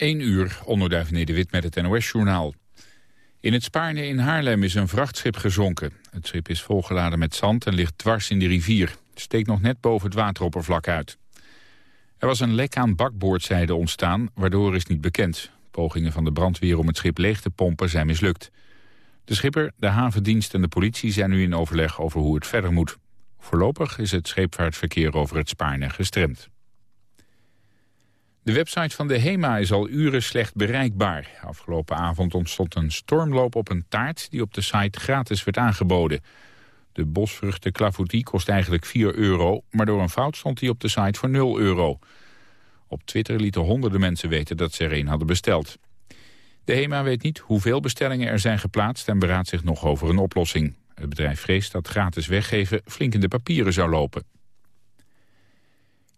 1 uur, onderduif Nederwit met het NOS-journaal. In het Spaarne in Haarlem is een vrachtschip gezonken. Het schip is volgeladen met zand en ligt dwars in de rivier. Het steekt nog net boven het wateroppervlak uit. Er was een lek aan bakboordzijde ontstaan, waardoor is niet bekend. Pogingen van de brandweer om het schip leeg te pompen zijn mislukt. De schipper, de havendienst en de politie zijn nu in overleg over hoe het verder moet. Voorlopig is het scheepvaartverkeer over het Spaarne gestremd. De website van de HEMA is al uren slecht bereikbaar. Afgelopen avond ontstond een stormloop op een taart die op de site gratis werd aangeboden. De bosvruchten clafoutie kost eigenlijk 4 euro, maar door een fout stond die op de site voor 0 euro. Op Twitter lieten honderden mensen weten dat ze er een hadden besteld. De HEMA weet niet hoeveel bestellingen er zijn geplaatst en beraadt zich nog over een oplossing. Het bedrijf vreest dat gratis weggeven flink in de papieren zou lopen.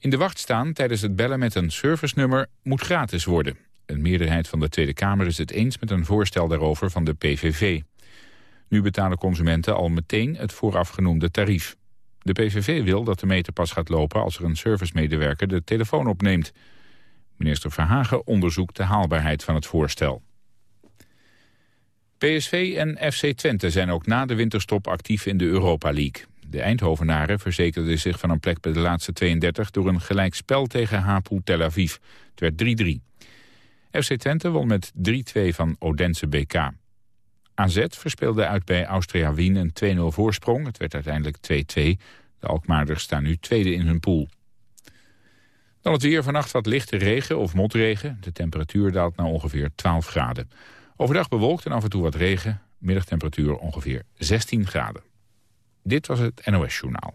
In de wacht staan tijdens het bellen met een servicenummer moet gratis worden. Een meerderheid van de Tweede Kamer is het eens met een voorstel daarover van de PVV. Nu betalen consumenten al meteen het voorafgenoemde tarief. De PVV wil dat de meter pas gaat lopen als er een servicemedewerker de telefoon opneemt. Minister Verhagen onderzoekt de haalbaarheid van het voorstel. PSV en FC Twente zijn ook na de winterstop actief in de Europa League. De Eindhovenaren verzekerden zich van een plek bij de laatste 32... door een gelijk spel tegen Hapoel Tel Aviv. Het werd 3-3. FC Twente won met 3-2 van Odense BK. AZ verspeelde uit bij Austria Wien een 2-0 voorsprong. Het werd uiteindelijk 2-2. De Alkmaarders staan nu tweede in hun pool. Dan het weer vannacht wat lichte regen of motregen. De temperatuur daalt naar ongeveer 12 graden. Overdag bewolkt en af en toe wat regen. Middagtemperatuur ongeveer 16 graden. Dit was het NOS Journaal.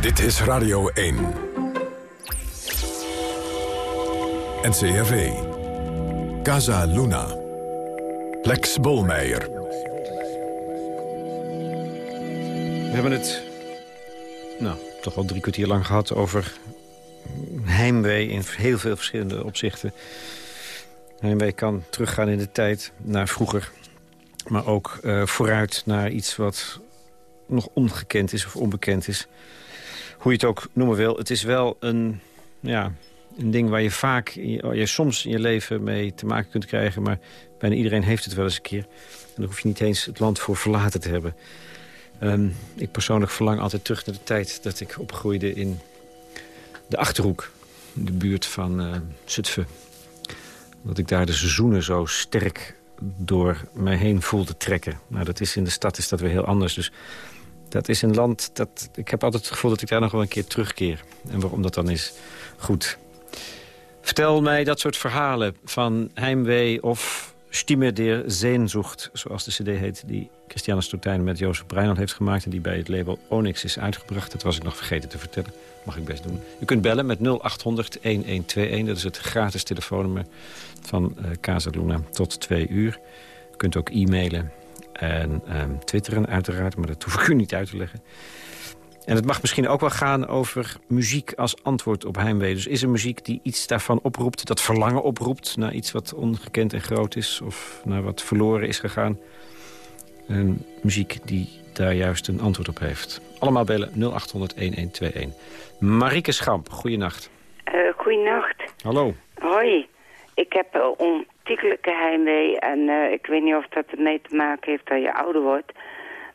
Dit is Radio 1. NCRV. Casa Luna. Lex Bolmeijer. We hebben het nou, toch al drie kwartier lang gehad over heimwee in heel veel verschillende opzichten. Heimwee kan teruggaan in de tijd naar vroeger. Maar ook uh, vooruit naar iets wat nog ongekend is of onbekend is. Hoe je het ook noemen wil. Het is wel een, ja, een ding waar je vaak, je soms in je leven mee te maken kunt krijgen. Maar bijna iedereen heeft het wel eens een keer. En dan hoef je niet eens het land voor verlaten te hebben. Um, ik persoonlijk verlang altijd terug naar de tijd dat ik opgroeide in de Achterhoek. In de buurt van uh, Zutphen dat ik daar de seizoenen zo sterk door mij heen voelde trekken. Nou, dat is in de stad is dat weer heel anders. Dus dat is een land dat... Ik heb altijd het gevoel dat ik daar nog wel een keer terugkeer. En waarom dat dan is, goed. Vertel mij dat soort verhalen van heimwee of Stimme der Sehnsucht, zoals de cd heet... die Christiane Stortijn met Jozef Breinland heeft gemaakt... en die bij het label Onyx is uitgebracht. Dat was ik nog vergeten te vertellen. Mag ik best doen. U kunt bellen met 0800-1121. Dat is het gratis telefoonnummer van uh, Casa Luna tot twee uur. U kunt ook e-mailen en um, twitteren uiteraard, maar dat hoef ik u niet uit te leggen. En het mag misschien ook wel gaan over muziek als antwoord op heimwee. Dus is er muziek die iets daarvan oproept, dat verlangen oproept... naar iets wat ongekend en groot is of naar wat verloren is gegaan. En muziek die daar juist een antwoord op heeft. Allemaal bellen 0800-1121. Marieke Schamp, goeienacht. Uh, goeienacht. Hallo. Hoi. Ik heb een ontiegelijke heimwee en uh, ik weet niet of dat ermee te maken heeft dat je ouder wordt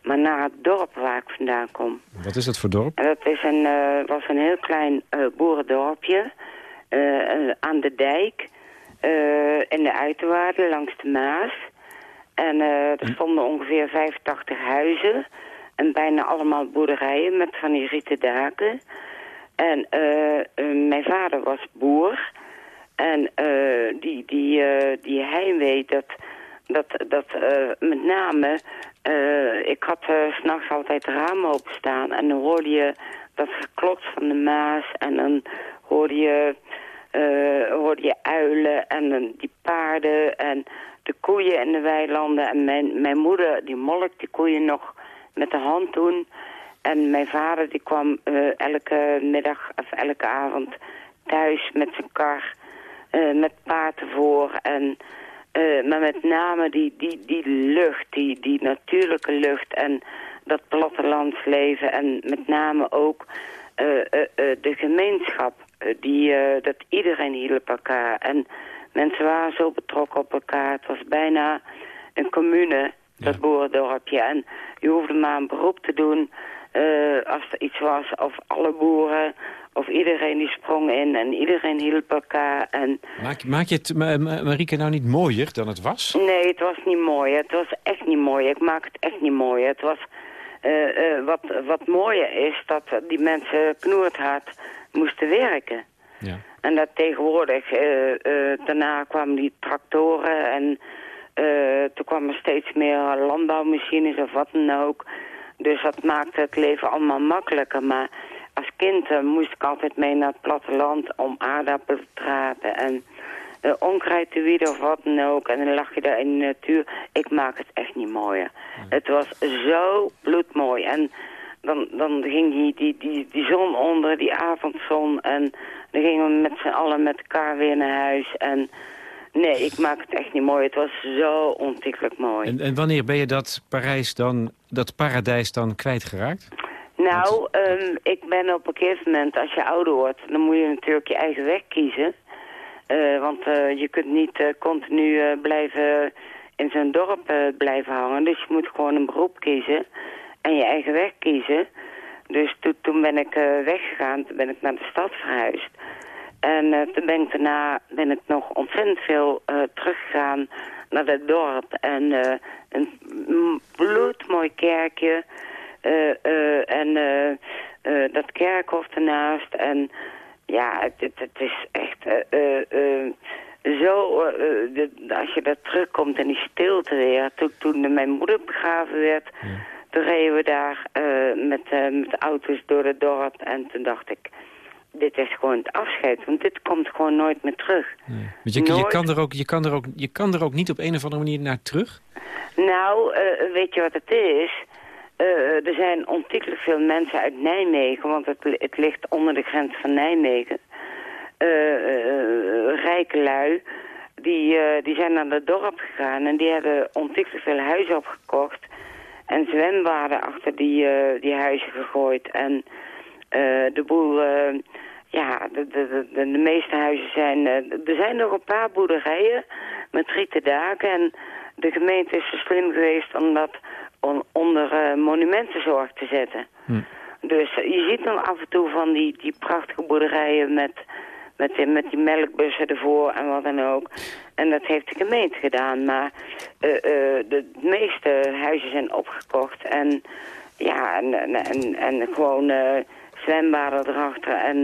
maar naar het dorp waar ik vandaan kom. Wat is dat voor dorp? Dat is een, uh, was een heel klein uh, boerendorpje aan de dijk in de uiterwaarden langs de Maas. En er hm. stonden ongeveer 85 huizen en bijna allemaal boerderijen met van die rieten daken. En mijn vader was boer en die, die, die heimwee dat dat, dat met name uh, ik had uh, s'nachts altijd de ramen openstaan en dan hoorde je dat geklots van de Maas en dan hoorde je, uh, hoorde je uilen en dan die paarden en de koeien in de weilanden. En mijn, mijn moeder die molk die koeien nog met de hand doen. En mijn vader die kwam elke middag of elke avond thuis met zijn kar met paarden voor en... Uh, maar met name die, die, die lucht, die, die natuurlijke lucht en dat plattelandsleven. En met name ook de gemeenschap, die, dat iedereen hielp elkaar. En mensen waren zo betrokken op elkaar. Het was bijna een commune, dat ja. boerendorpje. En je hoefde maar een beroep te doen als er iets was. Of alle boeren of iedereen die sprong in en iedereen hielp elkaar. En... Maak, maak je het, Marieke, nou niet mooier dan het was? Nee, het was niet mooi. Het was echt niet mooi. Ik maak het echt niet mooi. Het was... Uh, uh, wat, wat mooier is dat die mensen knoerthard moesten werken. Ja. En dat tegenwoordig, uh, daarna kwamen die tractoren en toen kwamen steeds meer landbouwmachines of wat dan ook. Dus dat maakte het leven allemaal makkelijker. Maar als kind uh, moest ik altijd mee naar het platteland om aardappelen te trapen en uh, onkruid te wieden of wat dan ook. En dan lag je daar in de natuur. Ik maak het echt niet mooier. Het was zo bloedmooi. En dan, dan ging die, die, die, die zon onder, die avondzon. En dan gingen we met z'n allen met elkaar weer naar huis. En nee, ik maak het echt niet mooi. Het was zo ontiegelijk mooi. En, en wanneer ben je dat Parijs dan, dat paradijs dan kwijtgeraakt? Nou, um, ik ben op een gegeven moment, als je ouder wordt, dan moet je natuurlijk je eigen weg kiezen. Uh, want uh, je kunt niet uh, continu blijven in zo'n dorp blijven hangen. Dus je moet gewoon een beroep kiezen je eigen weg kiezen. Dus to toen ben ik weggegaan, toen ben ik naar de stad verhuisd. En toen ben ik daarna ben ik nog ontzettend veel teruggegaan naar dat dorp. En een bloedmooi kerkje uh, uh, en uh, dat kerkhof ernaast. En ja, het, het, is echt zo, als je daar terugkomt en die stilte weer. Toen, mijn moeder begraven werd. Toen reden we daar met, met auto's door het dorp. En toen dacht ik, dit is gewoon het afscheid. Want dit komt gewoon nooit meer terug. Nee. Je, je, kan er ook, je, kan er ook, je kan er ook niet op een of andere manier naar terug? Nou, weet je wat het is? Uh, er zijn ontiegelijk veel mensen uit Nijmegen, want het, het ligt onder de grens van Nijmegen. Uh, uh, rijke lui, die, die zijn naar het dorp gegaan en die hebben ontiegelijk veel huizen opgekocht. En zwembaden achter die, die huizen gegooid. En de boel, ja, de, de, de, de, meeste huizen zijn... er zijn nog een paar boerderijen met rieten daken en de gemeente is zo slim geweest omdat on, onder uh, monumentenzorg te zetten. Hm. Dus uh, je ziet nog af en toe van die, die prachtige boerderijen met, met, die, met die melkbussen ervoor en wat dan ook. En dat heeft de gemeente gedaan. Maar uh, de meeste huizen zijn opgekocht en ja, en, en, en, gewoon zwembaden erachter. En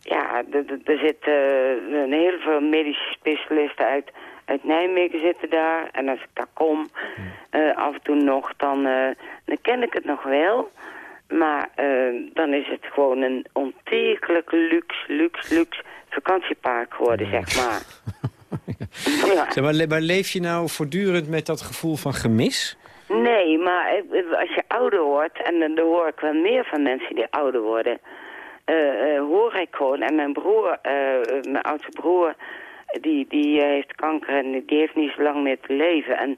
ja, er zitten heel veel medische specialisten uit uit Nijmegen zitten daar. En als ik daar kom, uh, af en toe nog, dan, uh, dan ken ik het nog wel. Maar uh, dan is het gewoon een ontiegelijk luxe, luxe, luxe vakantiepark geworden, zeg maar. ja. zeg, maar, maar leef je nou voortdurend met dat gevoel van gemis? Nee, maar als je ouder wordt, en dan hoor ik wel meer van mensen die ouder worden... hoor ik gewoon, en mijn broer, mijn oudste broer die, die heeft kanker en die heeft niet zo lang meer te leven. En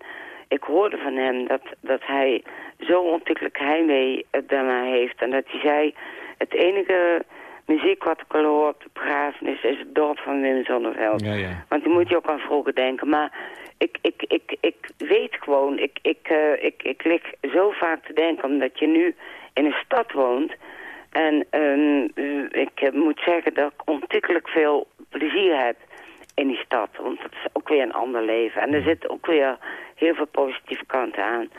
ik hoorde van hem dat, dat hij zo ontiegelijk heimwee daarna heeft. En dat hij zei, het enige muziek wat ik al hoor op de begrafenis is het dorp van Wim Zonneveld. Ja, ja. Want die moet je ook aan vroeger denken. Maar ik, ik, ik, ik weet gewoon, ik, ik, uh, ik, ik lig zo vaak te denken omdat je nu in een stad woont... En um, ik moet zeggen dat ik ontiegelijk veel plezier heb in die stad. Want het is ook weer een ander leven. En er zitten ook weer heel veel positieve kanten aan.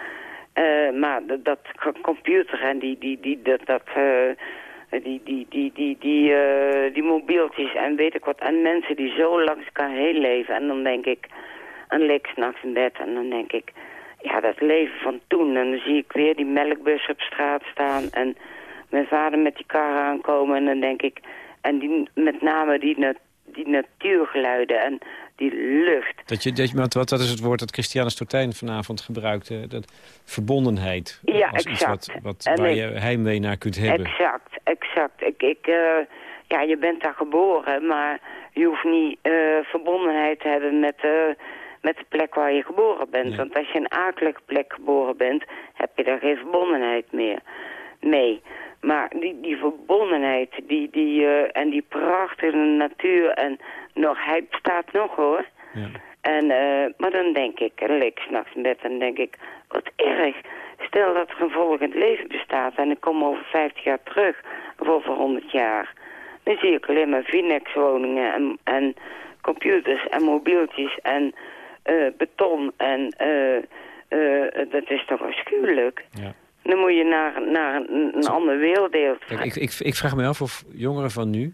Uh, maar dat, computer en die, die, die, dat, dat, uh, die, die, die, die, die, uh, die mobieltjes en weet ik wat. En mensen die zo langs elkaar heen leven. En dan denk ik, en lig s'nachts in bed en dan denk ik... Ja, dat leven van toen. En dan zie ik weer die melkbus op straat staan. En mijn vader met die kar aankomen. En dan denk ik... En die, met name die die natuurgeluiden en die lucht. Dat je, dat je, wat, wat is het woord dat Christiane Stortijn vanavond gebruikte? Dat verbondenheid. Ja, als exact. Iets wat, wat, waar je heimwee naar kunt hebben. Exact, exact. Ik, ik, uh, ja, je bent daar geboren, maar je hoeft niet uh, verbondenheid te hebben met, uh, met de plek waar je geboren bent. Want als je in een akelige plek geboren bent, heb je daar geen verbondenheid meer. Mee. Maar die, die verbondenheid die, die, eh, en die prachtige natuur en nog, hij bestaat nog hoor. Ja. En, eh, maar dan denk ik, en ik s'nachts in bed en dan denk ik, wat erg. Stel dat er een volgend leven bestaat en ik kom over 50 jaar terug, of over 100 jaar. Dan zie ik alleen maar Vinex-woningen en, en computers en mobieltjes en eh, beton. En eh, eh, dat is toch afschuwelijk. Ja. Dan moet je naar, naar een, een ander werelddeel. Kijk, ik, ik, ik vraag me af of jongeren van nu,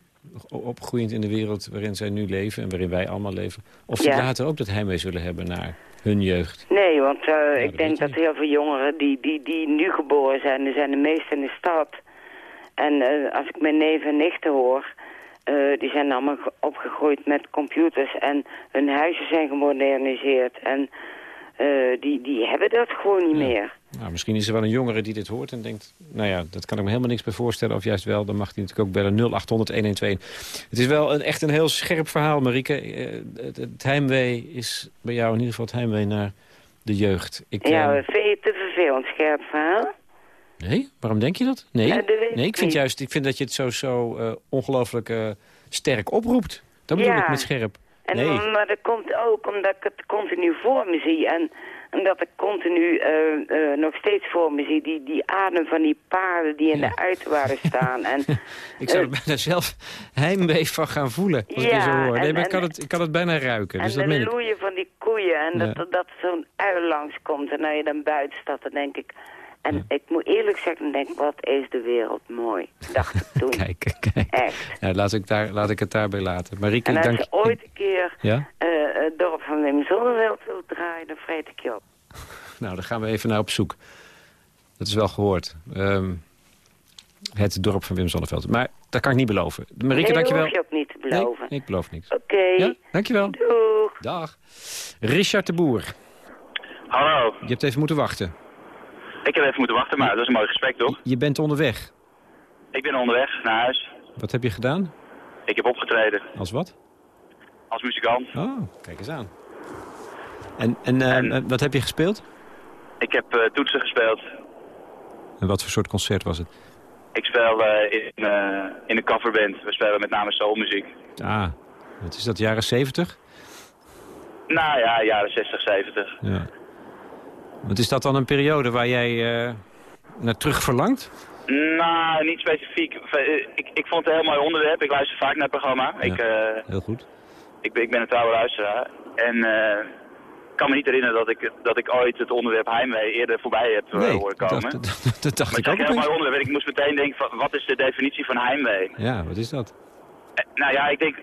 opgroeiend in de wereld waarin zij nu leven... en waarin wij allemaal leven, of die Ja. later ook dat heimwee zullen hebben naar hun jeugd. Nee, want eh, dat ik denk dat heel veel jongeren die, die, die nu geboren zijn, die zijn de meeste in de stad. En eh, als ik mijn neven en nichten hoor, eh, die zijn allemaal ge- opgegroeid met computers en hun huizen zijn gemoderniseerd. En eh, die, die hebben dat gewoon niet Ja. meer. Nou, misschien is er wel een jongere die dit hoort en denkt... nou ja, dat kan ik me helemaal niks bij voorstellen. Of juist wel, dan mag hij natuurlijk ook bellen 0800-112. Het is wel een, echt een heel scherp verhaal, Marieke. Eh, Het, het heimwee is bij jou in ieder geval het heimwee naar de jeugd. Ik, Ja, vind je het te vervelend, scherp verhaal? nee, waarom denk je dat? Nee, Ja, dat weet ik nee ik vind juist ik vind dat je het zo, zo eh, ongelooflijk sterk oproept. Dat bedoel Ja. ik met scherp. En, nee, Maar dat komt ook omdat ik het continu voor me zie. En, en dat ik continu eh, eh, nog steeds voor me zie. Die, die adem van die paarden die in Ja. de uiterwaarden staan. En, ik zou er eh, bijna zelf heimwee van gaan voelen. Als ik Ja, je zo hoor. Nee, en- maar ik kan, het, ik kan het bijna ruiken. en Dus dat de loeien van die koeien. En Ja. dat, dat, dat zo'n ui langskomt. En als je dan buiten staat, dan denk ik... En ik moet eerlijk zeggen, denk wat is de wereld mooi. Dacht ik toen. Kijk, kijk. Echt. Nou, laat, ik daar, laat ik het daarbij laten. Marieke, En ik als dank je ooit een keer Ja? eh, het dorp van Wim Zonneveld wilt draaien, dan vreet ik je op. Nou, daar gaan we even naar op zoek. Dat is wel gehoord. Ehm, het dorp van Wim Zonneveld. Maar dat kan ik niet beloven. Marieke, nee, dat dankjewel. hoef je ook niet te beloven. Nee, ik beloof niks. Oké. Ja, dankjewel. Doeg. Dag. Richard de Boer. Hallo, Je hebt even moeten wachten. Ik heb even moeten wachten, maar dat is een mooi gesprek toch? Je bent onderweg. Ik ben onderweg naar huis. Wat heb je gedaan? Ik heb opgetreden Als wat? als muzikant. Oh, kijk eens aan. En, en, eh, En- eh, wat heb je gespeeld? Ik heb eh, toetsen gespeeld. En wat voor soort concert was het? Ik speel in, in een coverband. We spelen met name soulmuziek. Ah, wat is dat, jaren 70? Nou ja, jaren 60, 70. Ja. Wat is dat dan een periode waar jij eh, naar terug verlangt? Nou, niet specifiek. Eh, Ik, ik vond het een heel mooi onderwerp. Ik luister vaak naar het programma. Ik, eh, Heel goed. ik, ben, ik ben een trouwe luisteraar. En eh, ik kan me niet herinneren dat ik, dat ik ooit het onderwerp heimwee eerder voorbij heb eh, horen komen. dat, dat, dat dacht Maar ik het ook is een heel mooi onderwerp. Ik moest meteen denken, van, wat is de definitie van heimwee? Ja, wat is dat? Nou ja, ik denk,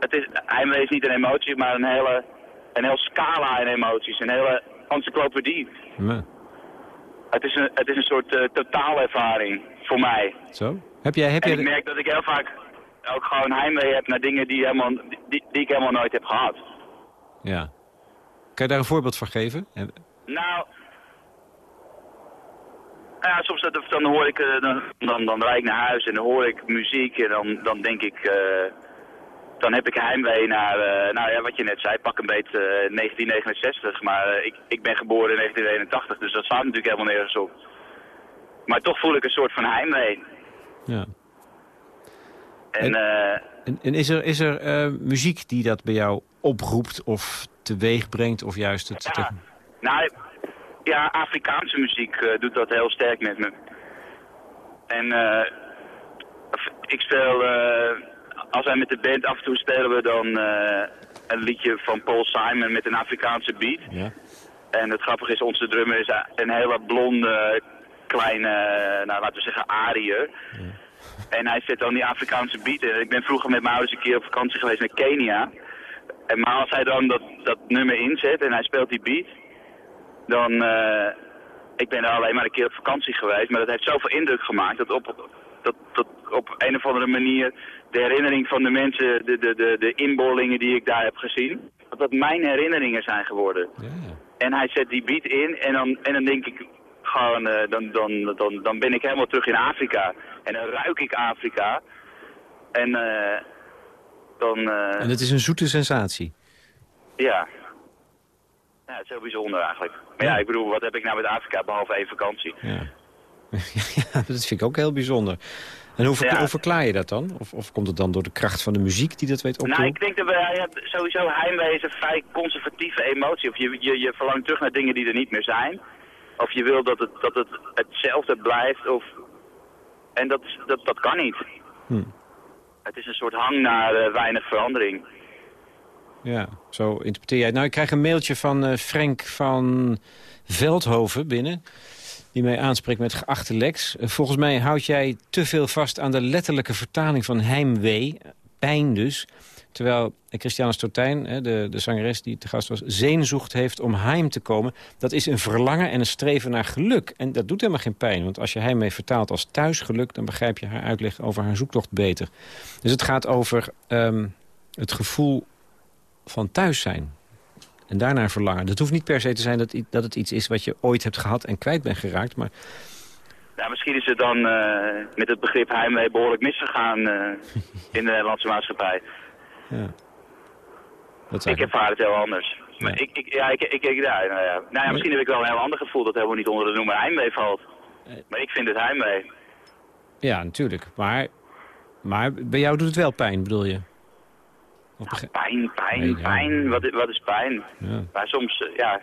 het is, heimwee is niet een emotie, maar een hele, een heel scala aan emoties. Een hele encyclopedie. Ja, Het is een, het is een soort eh, totaalervaring voor mij. zo? Heb jij, heb En jij ik merk dat ik heel vaak ook gewoon heimwee heb naar dingen die, helemaal, die, die ik helemaal nooit heb gehad. Ja. Kan je daar een voorbeeld van geven? En- Nou, ja, soms dat, dan hoor ik, eh, dan, dan, dan rijd ik naar huis en dan hoor ik muziek en dan, dan denk ik, eh, dan heb ik heimwee naar, eh, nou ja, wat je net zei, pak een beet eh, 1969. Maar eh, ik, ik ben geboren in 1981, dus dat staat natuurlijk helemaal nergens op. Maar toch voel ik een soort van heimwee. Ja. En, eh, En, en is er, is er eh, muziek die dat bij jou oproept of teweeg brengt? Of juist het... Ja, nou, ja, Afrikaanse muziek eh, doet dat heel sterk met me. En eh, ik speel, eh, als wij met de band af en toe spelen we dan eh, een liedje van Paul Simon met een Afrikaanse beat. Ja. En het grappige is, onze drummer is een hele blonde, kleine, nou laten we zeggen, ariër. En hij zet dan die Afrikaanse beat in. Ik ben vroeger met mijn ouders een keer op vakantie geweest naar Kenia. En maar als hij dan dat, dat nummer inzet en hij speelt die beat, dan... eh, ik ben er alleen maar een keer op vakantie geweest, maar dat heeft zoveel indruk gemaakt dat op, dat, dat op een of andere manier de herinnering van de mensen, de, de, de, de inboorlingen die ik daar heb gezien, dat dat mijn herinneringen zijn geworden. Ja. En hij zet die beat in en dan, en dan denk ik gewoon, eh, dan, dan, dan, dan ben ik helemaal terug in Afrika. En dan ruik ik Afrika. En eh, dan, eh, En het is een zoete sensatie. ja. Ja, het is heel bijzonder eigenlijk. Maar ja, ik bedoel, wat heb ik nou met Afrika behalve één vakantie? Ja. ja, dat vind ik ook heel bijzonder. En hoe, ver- Ja. hoe verklaar je dat dan? Of, of komt het dan door de kracht van de muziek die dat weet op te Nou, ik denk dat we, sowieso heimwee is een vrij conservatieve emotie. Of je, je, je verlangt terug naar dingen die er niet meer zijn. Of je wil dat het, dat het hetzelfde blijft. Of... En dat, dat, dat kan niet. Hm. Het is een soort hang naar eh, weinig verandering. Ja, zo interpreteer jij het. Nou, ik krijg een mailtje van eh, Frank van Veldhoven binnen. Die mij aanspreekt met geachte Lex. Eh, volgens mij houd jij te veel vast aan de letterlijke vertaling van heimwee. Pijn dus. Terwijl Christiane Stotijn, hè, de, de zangeres die te gast was... zeenzocht heeft om heim te komen. Dat is een verlangen en een streven naar geluk. En dat doet helemaal geen pijn. Want als je heimwee vertaalt als thuisgeluk... dan begrijp je haar uitleg over haar zoektocht beter. Dus het gaat over ehm, het gevoel van thuis zijn. En daarnaar verlangen. Dat hoeft niet per se te zijn dat, dat het iets is wat je ooit hebt gehad en kwijt bent geraakt. Maar Ja, misschien is het dan eh, met het begrip heimwee behoorlijk misgegaan eh, in de Nederlandse maatschappij. ja. Dat Ik ervaar het heel anders. Maar Ja. ik, ik, ja, ik, ik, ik- ja, nou ja. Nou ja, misschien heb ik wel een heel ander gevoel dat helemaal niet onder de noemer heimwee valt. Eh. Maar ik vind het heimwee. Ja, natuurlijk. Maar, maar bij jou doet het wel pijn, bedoel je? Of begrijp- Pijn, pijn, Nee, ja. pijn. Wat, is- wat is pijn? Ja, Maar soms, eh, ja...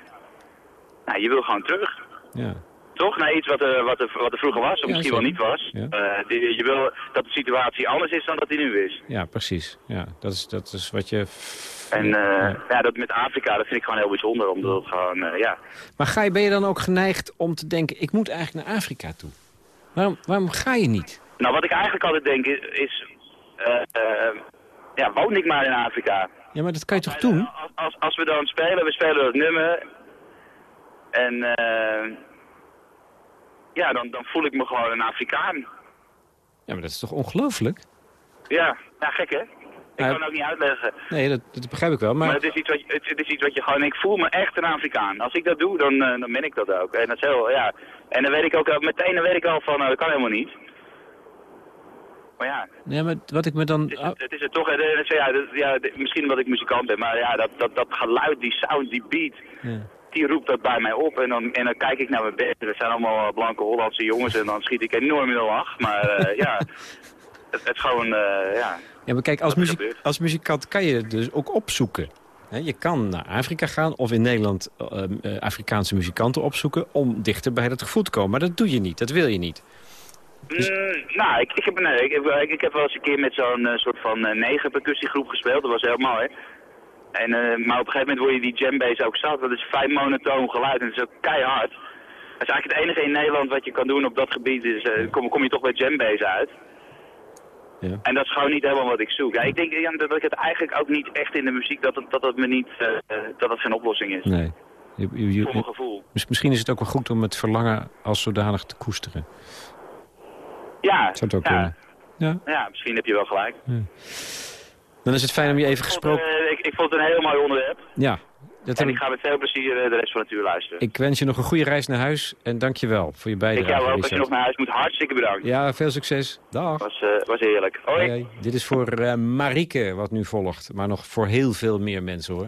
Nou, je wil gewoon terug. ja. Toch? Naar iets wat er, wat er, wat er vroeger was, of misschien wel niet was. Eh, je wil dat de situatie anders is dan dat die nu is. ja precies. Ja, dat, is, dat is wat je... En eh, ja, dat met Afrika, dat vind ik gewoon heel bijzonder. Omdat het gewoon, eh, ja... Maar ga je, ben je dan ook geneigd om te denken... ik moet eigenlijk naar Afrika toe? Waarom, waarom ga je niet? Nou, wat ik eigenlijk altijd denk is... eh, eh, ja, woon ik maar in Afrika. Ja, maar dat kan je toch doen? Als, als, als we dan spelen, we spelen dat nummer. En eh, ja, dan, dan voel ik me gewoon een Afrikaan. Ja, maar dat is toch ongelooflijk? Ja, ja gek hè? Ik kan het ook niet uitleggen. Nee, dat, dat begrijp ik wel. Maar Maar, het is, iets wat, je- het, het is iets wat je gewoon... Ik voel me echt een Afrikaan. Als ik dat doe, dan, eh, dan ben ik dat ook. En dat is heel, ja. En dan weet ik ook meteen dan weet ik al van, nou, dat kan helemaal niet. Maar ja, nee, maar wat ik me dan... het is, het, het is toch... eh, eh, Ja, dat- ja, misschien omdat ik muzikant ben, maar ja, dat, dat, dat geluid, die sound, die beat... ja. die roept dat bij mij op en dan, en dan kijk ik naar mijn bed. Er zijn allemaal blanke Hollandse jongens en dan schiet ik enorm in de lach. Maar eh, ja, het, het is gewoon, ja. Ja, maar kijk, als, muziek, als muzikant kan je het dus ook opzoeken. Je kan naar Afrika gaan of in Nederland Afrikaanse muzikanten opzoeken... om dichter bij dat gevoel te komen. Maar dat doe je niet, dat wil je niet. Dus- Mm, nou, ik, ik, heb, nee, ik, heb, ik, ik heb wel eens een keer met zo'n eh, soort van eh, negen percussiegroep gespeeld. Dat was heel mooi. En, eh, maar op een gegeven moment word je die djembass ook zat. Dat is vrij monotoon geluid en dat is ook keihard. Dat is eigenlijk het enige in Nederland wat je kan doen op dat gebied. Is, eh, kom, kom je toch bij djembass uit. Ja. En dat is gewoon niet helemaal wat ik zoek. Ja, ik denk ja, dat ik het eigenlijk ook niet echt in de muziek, dat het, dat het me niet, eh, eh, dat het geen oplossing is. Nee. Je, je- je- Voor mijn gevoel. mis- misschien is het ook wel goed om het verlangen als zodanig te koesteren. Ja, Zou het ook ja, kunnen. Ja. ja, misschien heb je wel gelijk. Dan is het fijn om je even Ik vond, gesproken... eh, ik, ik vond het een heel mooi onderwerp. Ja, dat En ik ga met veel plezier eh, de rest van het uur luisteren. ik wens je nog een goede reis naar huis. En dank je wel voor je Ik bijdrage, jou ook, als je nog naar huis moet, hartstikke bedankt. Ja, veel succes. Dag. Was, eh, was heerlijk. Hoi. Dit is voor eh Marieke wat nu volgt. Maar nog voor heel veel meer mensen hoor.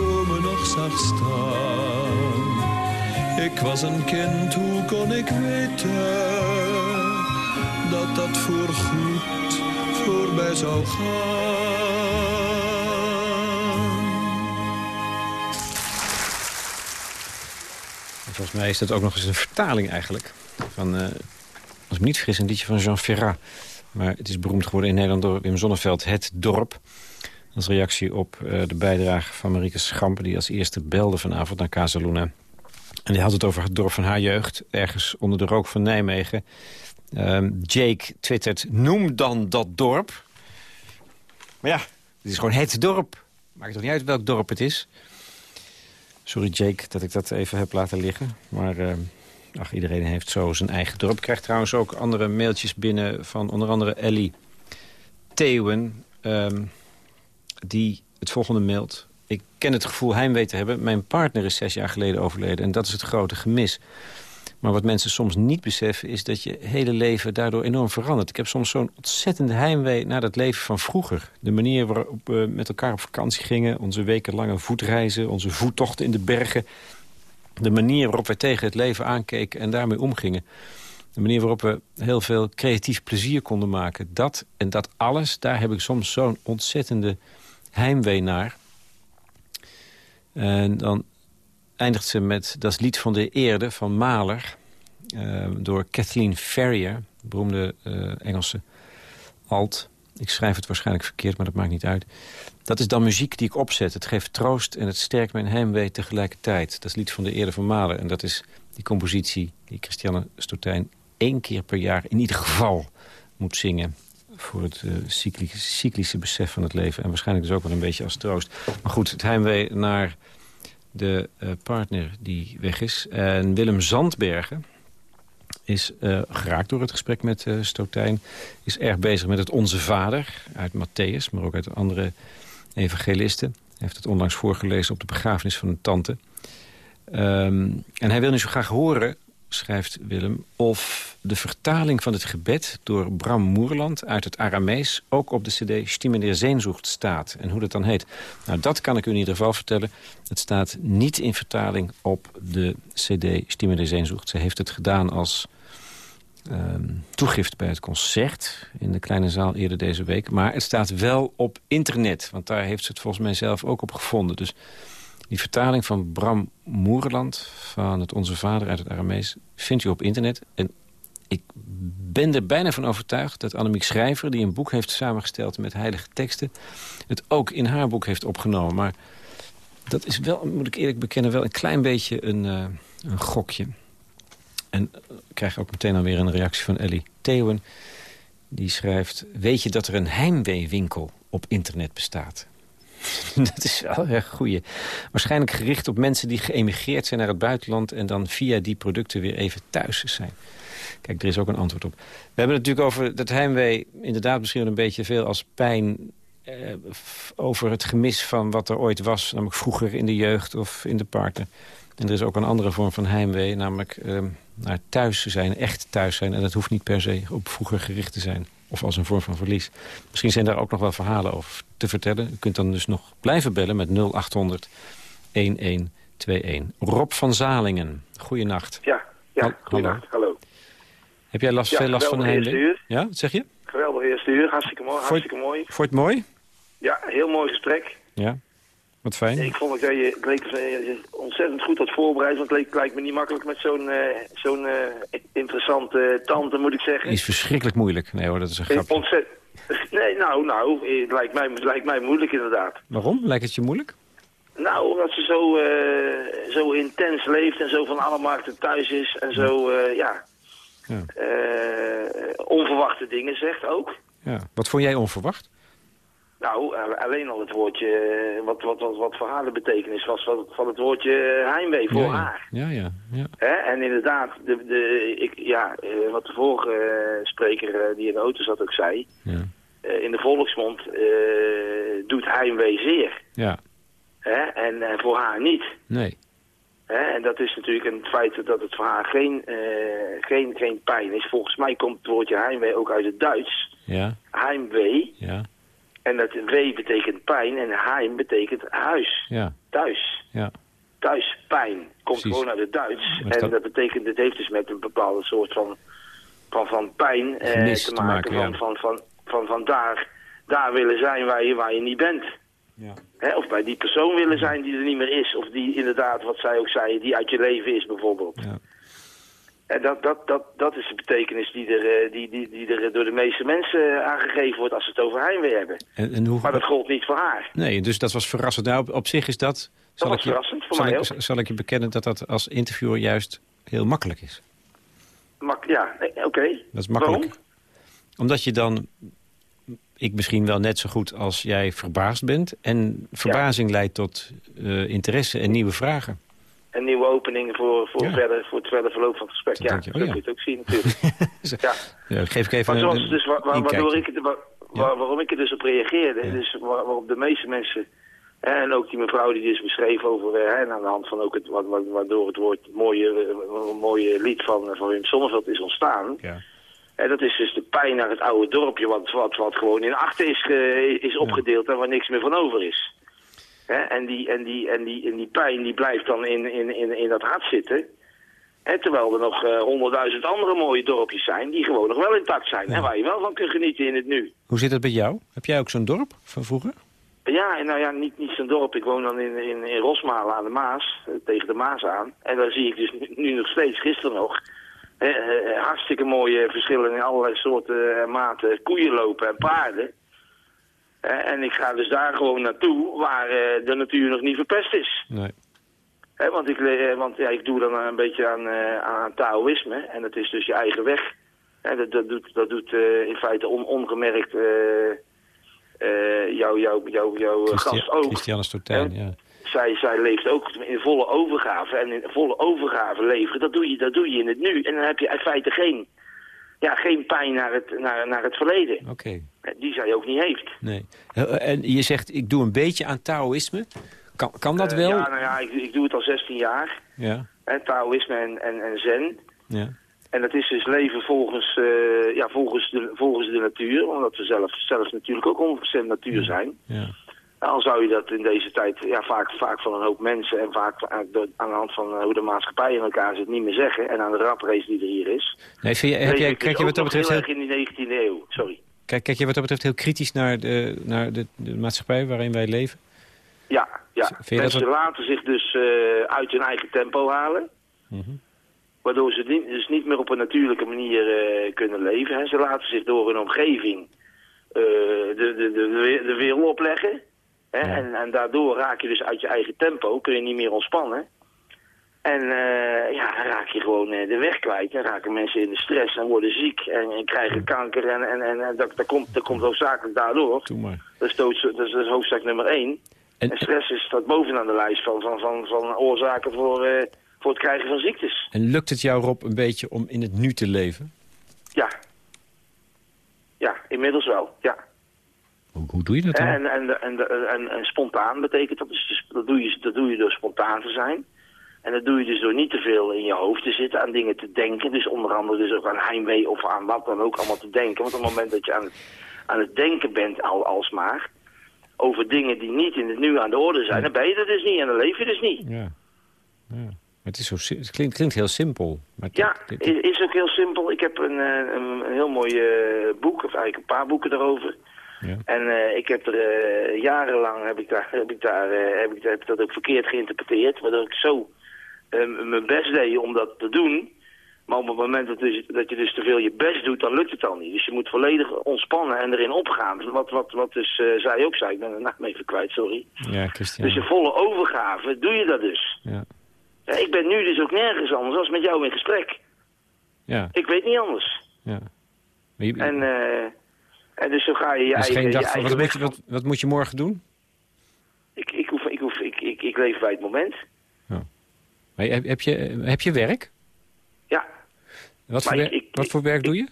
zag. Ik was een kind, hoe kon ik weten dat dat voorgoed voorbij zou gaan? Volgens mij is dat ook nog eens een vertaling eigenlijk. Van, uh, als ik me niet vergis, een liedje van Jean Ferrat. Maar het is beroemd geworden in Nederland door Wim Zonneveld. Het Dorp. Als reactie op uh, de bijdrage van Marieke Schampen... die als eerste belde vanavond naar Casaluna. En die had het over het dorp van haar jeugd. Ergens onder de rook van Nijmegen. Uh, Jake twittert, noem dan dat dorp. Maar ja, het is gewoon het dorp. Maakt toch niet uit welk dorp het is. Sorry Jake dat ik dat even heb laten liggen. Maar uh, ach, iedereen heeft zo zijn eigen dorp. Ik krijg trouwens ook andere mailtjes binnen van onder andere Ellie Theeuwen... Um, die het volgende mailt. Ik ken het gevoel heimwee te hebben. Mijn partner is zes jaar geleden overleden en dat is het grote gemis. Maar wat mensen soms niet beseffen is dat je hele leven daardoor enorm verandert. Ik heb soms zo'n ontzettende heimwee naar dat leven van vroeger. De manier waarop we met elkaar op vakantie gingen. Onze wekenlange voetreizen, onze voettochten in de bergen. De manier waarop wij tegen het leven aankeken en daarmee omgingen. De manier waarop we heel veel creatief plezier konden maken. Dat en dat alles, daar heb ik soms zo'n ontzettende heimwee naar. En dan eindigt ze met dat lied van de eerde van Mahler... Uh, door Kathleen Ferrier, beroemde uh, Engelse alt. Ik schrijf het waarschijnlijk verkeerd, maar dat maakt niet uit. Dat is dan muziek die ik opzet. Het geeft troost en het sterkt mijn heimwee tegelijkertijd. Dat is lied van de eerde van Mahler. En dat is die compositie die Christiane Stotijn één keer per jaar in ieder geval moet zingen voor het uh, cyclische, cyclische besef van het leven. En waarschijnlijk dus ook wel een beetje als troost. Maar goed, het heimwee naar de uh, partner die weg is. En Willem Zandbergen is uh, geraakt door het gesprek met uh, Stotijn. Is erg bezig met het Onze Vader uit Matthäus, maar ook uit andere evangelisten. Hij heeft het onlangs voorgelezen op de begrafenis van een tante. Um, en hij wil nu zo graag horen schrijft Willem... of de vertaling van het gebed door Bram Moerland uit het Aramees... ook op de cd Stimme der staat. En hoe dat dan heet. Nou, dat kan ik u in ieder geval vertellen. Het staat niet in vertaling op de cd Stimme der. Ze heeft het gedaan als um, toegift bij het concert... in de kleine zaal eerder deze week. Maar het staat wel op internet. Want daar heeft ze het volgens mij zelf ook op gevonden. Dus die vertaling van Bram Moerland van het Onze Vader uit het Aramees vindt u op internet. En ik ben er bijna van overtuigd dat Annemiek Schrijver... die een boek heeft samengesteld met heilige teksten... het ook in haar boek heeft opgenomen. Maar dat is wel, moet ik eerlijk bekennen, wel een klein beetje een, uh, een gokje. En ik krijg ook meteen alweer een reactie van Ellie Theeuwen. Die schrijft, weet je dat er een heimweewinkel op internet bestaat? dat is wel erg goeie. Waarschijnlijk gericht op mensen die geëmigreerd zijn naar het buitenland... en dan via die producten weer even thuis zijn. Kijk, er is ook een antwoord op. We hebben het natuurlijk over dat heimwee inderdaad misschien een beetje veel als pijn... Eh, over het gemis van wat er ooit was, namelijk vroeger in de jeugd of in de parken. En er is ook een andere vorm van heimwee, namelijk eh, naar thuis zijn, echt thuis zijn. En dat hoeft niet per se op vroeger gericht te zijn of als een vorm van verlies. Misschien zijn daar ook nog wel verhalen over te vertellen. U kunt dan dus nog blijven bellen met 0800 1121. Rob van Zalingen, goeienacht. Ja, ja goeienacht, hallo. Heb jij last, veel last van? Ja, wat zeg je? Geweldig eerste uur, hartstikke mooi. Hartstikke mooi. Vond je het mooi? Ja, heel mooi gesprek. Ja, wat fijn. Ik vond dat je, het leek, je ontzettend goed had voorbereid, want het leek, lijkt me niet makkelijk met zo'n uh, zo'n uh, interessante tante, moet ik zeggen. Is verschrikkelijk moeilijk. Nee hoor, dat is een grapje. Ontzett... Nee, nou, nou, het lijkt mij, het lijkt mij moeilijk inderdaad. Waarom? Lijkt het je moeilijk? Nou, omdat ze zo, uh, zo intens leeft en zo van alle markten thuis is en zo, ja, ja. onverwachte dingen zegt ook. Ja. Wat vond jij onverwacht? Nou, alleen al het woordje, eh, wat, wat, wat, wat voor haar de betekenis was van, van het woordje heimwee voor haar. Ja, ja. ja. Hè? En inderdaad, de, de, ik, ja, eh, wat de vorige eh, spreker die in de auto zat ook zei, ja. in de volksmond doet heimwee zeer. Ja. Hè? En, en voor haar niet. Nee. Hè? En dat is natuurlijk een feit dat het voor haar geen, geen, geen pijn is. Volgens mij komt het woordje heimwee ook uit het Duits. Ja. Heimwee. Ja. En dat W betekent pijn en heim betekent huis. Ja. Thuis. Ja. Thuis, pijn. Komt gewoon uit het Duits. En dat... betekent, het heeft dus met een bepaalde soort van, van, van pijn eh, te, maken, maken van, van, van, van, van, daar, daar willen zijn waar je, waar je niet bent. Ja. Hè, of bij die persoon willen zijn die er niet meer is. Of die inderdaad, wat zij ook zei, die uit je leven is bijvoorbeeld. Ja. En dat, dat, dat, dat is de betekenis die er, eh, die, die, die er door de meeste mensen aangegeven wordt als ze het over heimwee hebben. En, en hoe... Maar dat gold niet voor haar. Nee, dus dat was verrassend. Nou, op, op zich is dat... Dat zal was ik je, verrassend, voor zal mij ik, ook. Zal ik je bekennen dat dat als interviewer juist heel makkelijk is? Mak ja, oké. Dat is makkelijk. Waarom? Omdat je dan, ik misschien wel net zo goed als jij verbaasd bent. En verbazing leidt tot uh, interesse en nieuwe vragen een nieuwe opening voor, voor, ja. verder, voor het verder verloop van het gesprek. Dat ja, zo Oh, kun je het ook zien natuurlijk. ja. Ja, geef ik even Maar een, dus waardoor ik, waarom ik er dus op reageerde, dus waar- waarop de meeste mensen, hè, en ook die mevrouw die dus beschreef over, hè, en aan de hand van ook het, wa- wa- waardoor het woord mooie, mooie lied van, van Wim Sonneveld is ontstaan. Ja. En dat is dus de pijn naar het oude dorpje, wat, wat, wat gewoon in achter is, is opgedeeld en waar niks meer van over is. Hè, en, die, en, die, en, die, en die pijn die blijft dan in, in, in, in dat hart zitten. Hè, terwijl er nog eh, honderdduizend andere mooie dorpjes zijn die gewoon nog wel intact zijn. Ja. En waar je wel van kunt genieten in het nu. Hoe zit het bij jou? Heb jij ook zo'n dorp van vroeger? Ja, nou ja, niet, niet zo'n dorp. Ik woon dan in, in, in Rosmalen aan de Maas, eh, tegen de Maas aan. En daar zie ik dus nu, nu nog steeds, gisteren nog, eh, hartstikke mooie verschillen in allerlei soorten en maten koeien lopen en paarden. Eh, en ik ga dus daar gewoon naartoe waar eh, de natuur nog niet verpest is. Nee. Want ik, eh, want ja, ik doe dan een beetje aan, aan Taoïsme. En dat is dus je eigen weg. Dat, dat doet, dat doet in feite on, ongemerkt jouw jou, jou, jou, gast ook. Christiane Stotijn, ja. Zij, zij leeft ook in volle overgave. En in volle overgave leven, dat doe je, dat doe je in het nu. En dan heb je in feite geen, ja, geen pijn naar het, naar, naar het verleden. Oké, Die zij ook niet heeft. nee. Eh, En je zegt, ik doe een beetje aan Taoïsme. Kan, kan dat Eh, wel? ja, nou ja, ik, ik doe het al 16 jaar. ja. Hè, Taoïsme en, en, en zen. ja. En dat is dus leven volgens, eh, ja, volgens, de, volgens de natuur. Omdat we zelf, zelf natuurlijk ook 100% natuur zijn. ja. Al zou je dat in deze tijd ja, vaak, vaak van een hoop mensen en vaak aan de, aan de hand van eh, hoe de maatschappij in elkaar zit niet meer zeggen. En aan de raprace die er hier is. Nee, vind je, heb jij, ik dus kijk, je wat dat betreft heel erg in die 19e eeuw. Sorry. Kijk, kijk je wat dat betreft heel kritisch naar de, naar de, de maatschappij waarin wij leven? Ja, ja. Dat mensen laten zich dus eh, uit hun eigen tempo halen. Mhm. Waardoor ze niet, dus niet meer op een natuurlijke manier eh, kunnen leven. Hè. Ze laten zich door hun omgeving eh, de, de, de, de, de wil opleggen. Hè. Ja. En, en daardoor raak je dus uit je eigen tempo, kun je niet meer ontspannen. En eh, ja, dan raak je gewoon eh, de weg kwijt. Dan raken mensen in de stress en worden ziek en, en krijgen kanker. En, en, en, dat, dat, komt, dat komt hoofdzakelijk daardoor. Doe maar. Dat is, dood, dat is, dat is hoofdzaak nummer één. En- En, stress is staat bovenaan de lijst van, van, van, van oorzaken voor, eh, voor het krijgen van ziektes. En lukt het jou, Rob, een beetje om in het nu te leven? Ja. Ja, inmiddels wel, ja. Hoe, hoe doe je dat dan? En, en, en, en, en spontaan betekent dat, dus, dus dat, doe je, dat doe je door spontaan te zijn. En dat doe je dus door niet te veel in je hoofd te zitten, aan dingen te denken. Dus onder andere dus ook aan heimwee of aan wat dan ook allemaal te denken. Want op het moment dat je aan het, aan het denken bent al alsmaar, over dingen die niet in het nu aan de orde zijn, dan ben je er dus niet en dan leef je dus niet. Ja. ja. Het, is zo, het klinkt, klinkt heel simpel. Maar het- Ja, het- is, is ook heel simpel. Ik heb een, eh, een, een heel mooi eh, boek, of eigenlijk een paar boeken daarover. Ja. En eh, ik heb er jarenlang heb ik daar, heb ik daar, heb ik, heb dat ook verkeerd geïnterpreteerd. Waardoor ik zo eh, mijn best deed om dat te doen. Maar op het moment dat, dus, dat je dus te veel je best doet, dan lukt het al niet. Dus je moet volledig ontspannen en erin opgaan. Wat, wat, wat dus eh, zij ook zei, ik ben de naam even kwijt, sorry. ja, Christian. Dus je volle overgave, doe je dat dus. Ja. Ja, ik ben nu dus ook nergens anders als met jou in gesprek. Ja, Ik weet niet anders. ja. Je- En, eh, en dus zo ga je je eigen, geen je wat, moet je, wat moet je morgen doen? Ik, ik, hoef, ik, hoef, ik, ik, ik leef bij het moment. Heb, je, heb je werk? Ja, Wat voor, ik- ik- wat voor werk doe je?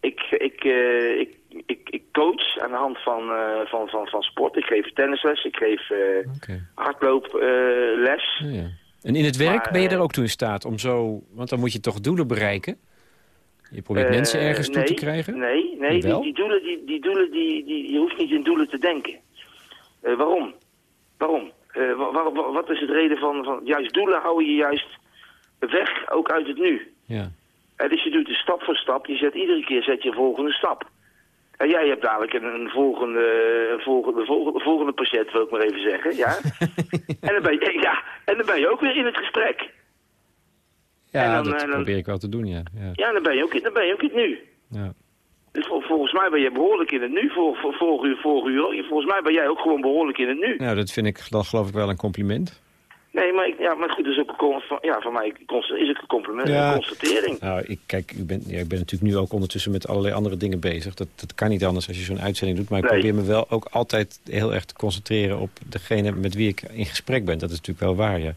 ik, ik, eh, ik, ik, ik coach aan de hand van, eh, van, van, van sport. Ik geef tennisles, ik geef eh Oké. hardlooples. Ja, ja. En in het werk Maar, ben je er ook toe in staat om zo... Want dan moet je toch doelen bereiken? Je probeert mensen ergens toe te krijgen? Nee, nee die, die doelen, die, die doelen die, die, je hoeft niet in doelen te denken. Waarom? Waarom? Eh, wa- wa- wa- wat is het reden van, van... Juist doelen houden je juist weg, ook uit het nu. Ja. Eh, dus je doet het stap voor stap. Je zet iedere keer zet je een volgende stap. En jij hebt dadelijk een, een volgende, een volgende, volgende, volgende patiënt, wil ik maar even zeggen. Ja? en, dan ben je, ja, en dan ben je ook weer in het gesprek. Ja, En dan- dat en dan- probeer ik wel te doen, ja. ja. Ja, dan ben je ook, in- dan ben je ook in het nu. ja. Dus vol- volgens mij ben je behoorlijk in het nu. Voor, voor, voor, uur, uur. Volgens mij ben jij ook gewoon behoorlijk in het nu. Nou, dat vind ik, dan geloof ik wel een compliment. Nee, maar, ik, ja, maar goed, dat is ook een, ja, van mij is ook een compliment, Ja. een constatering. Nou, ik, kijk, ik ben, ja, ik ben natuurlijk nu ook ondertussen met allerlei andere dingen bezig. Dat, dat kan niet anders als je zo'n uitzending doet. Maar ik Nee. probeer me wel ook altijd heel erg te concentreren op degene met wie ik in gesprek ben. Dat is natuurlijk wel waar, ja.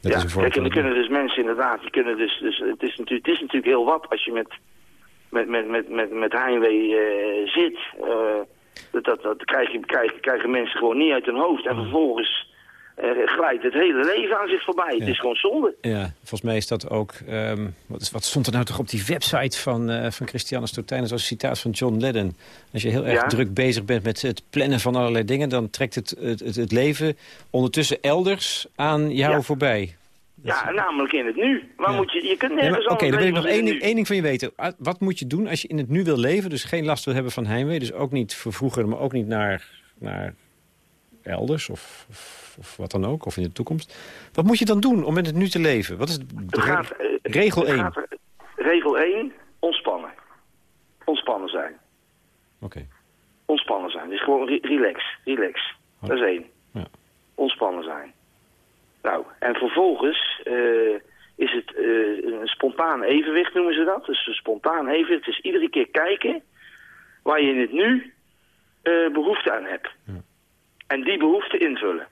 Dat ja, is een kijk, en dan kunnen dus mensen inderdaad, die kunnen dus, dus het, is natuurlijk, het is natuurlijk heel wat als je met, met, met, met, met, met heimwee eh, zit. Eh, dat, dat, dat krijgen, krijgen, krijgen mensen gewoon niet uit hun hoofd. En vervolgens eh, glijdt het hele leven aan zich voorbij. Het is gewoon zonde. Ja, volgens mij is dat ook... ehm, wat, is, wat stond er nou toch op die website van, eh van Christiane Stotijn? Een citaat van John Lennon. Als je heel erg Ja? druk bezig bent met het plannen van allerlei dingen... dan trekt het, het, het, het leven ondertussen elders aan jou Ja. voorbij. Ja, namelijk in het nu. Waar Ja. moet je, je kunt Ja, maar nergens Oké, anders dan wil ik nog één ding, in één ding van je weten. Ah, Wat moet je doen als je in het nu wil leven? Dus geen last wil hebben van heimwee. Dus ook niet vervroegen, maar ook niet naar, naar elders of, of, of wat dan ook. Of in de toekomst. Wat moet je dan doen om met het nu te leven? Wat is het, gaat, eh, regel het 1? gaat er- regel 1, ontspannen. Ontspannen zijn. Oké. Ontspannen zijn. Dus gewoon re- relax. Relax. Dat is één. Ja. Ontspannen zijn. Nou, en vervolgens eh, is het eh, een spontaan evenwicht, noemen ze dat. Dus een spontaan evenwicht is iedere keer kijken waar je in het nu eh, behoefte aan hebt. En die behoefte invullen.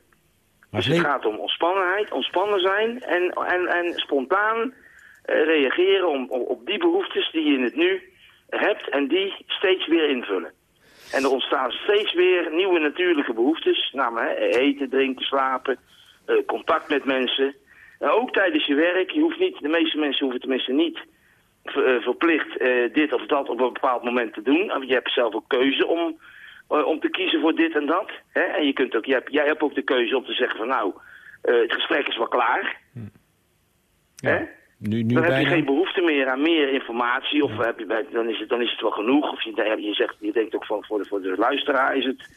Maar Dus het gaat om ontspannenheid, ontspannen zijn en, en, en spontaan reageren om, op, die behoeftes die je in het nu hebt en die steeds weer invullen. En er ontstaan steeds weer nieuwe natuurlijke behoeftes, namelijk eten, drinken, slapen, contact met mensen. En ook tijdens je werk, je hoeft niet, de meeste mensen hoeven tenminste niet eh, verplicht eh, dit of dat op een bepaald moment te doen. Je hebt zelf ook keuze om, eh, om te kiezen voor dit en dat. Hè? En je kunt ook, jij, hebt, jij hebt ook de keuze om te zeggen van nou, eh, het gesprek is wel klaar. Hè? ja. Nu, nu Dan heb je geen behoefte meer aan meer informatie. Of heb je, dan, is het, dan is het wel genoeg. Of je, je, zegt, je denkt ook van voor de, voor de luisteraar is het,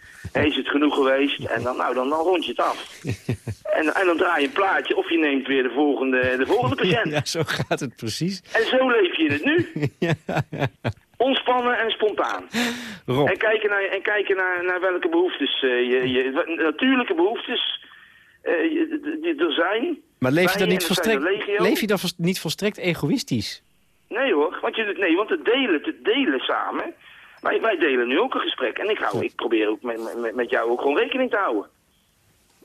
is het genoeg geweest. En dan, nou, dan, dan rond je het af. En, en dan draai je een plaatje of je neemt weer de volgende, de volgende patiënt. Ja, zo gaat het precies. En zo leef je het nu. Ja, ja. Ontspannen en spontaan. Rob, En kijken naar, en kijken naar, naar welke behoeftes, eh, je, je, natuurlijke behoeftes, Eh, je- er zijn... Maar leef je dan niet volstrekt, leef je dan niet volstrekt egoïstisch? Nee hoor, want, je, nee, want het delen, het delen samen... Wij, wij delen nu ook een gesprek. En ik, hou, ik probeer ook met, met, met jou ook gewoon rekening te houden.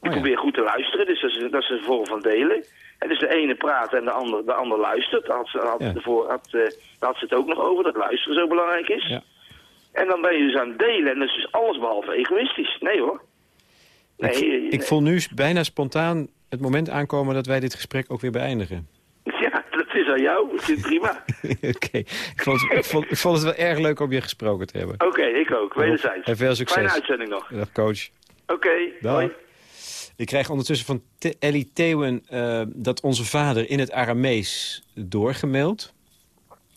Ik ja. probeer goed te luisteren, dus dat is, dat is een vorm van delen. En dus de ene praat en de ander, de ander luistert. Daar had, ze, had, Ja. ervoor, had, had ze het ook nog over, dat luisteren zo belangrijk is. Ja. En dan ben je dus aan het delen en dat is dus alles behalve egoïstisch. Nee hoor. Nee, ik, voel nu bijna spontaan het moment aankomen dat wij dit gesprek ook weer beëindigen. Ja, dat is aan jou. Ik vind prima. Oké, ik, vond het- ik, vond, ik vond het wel erg leuk om je gesproken te hebben. Oké, ik ook. Wederzijds. En veel succes. Fijne uitzending nog. Dag coach. Oké, hoi. Ik krijg ondertussen van Te- Ellie Theeuwen eh, dat onze vader in het Aramees doorgemaild.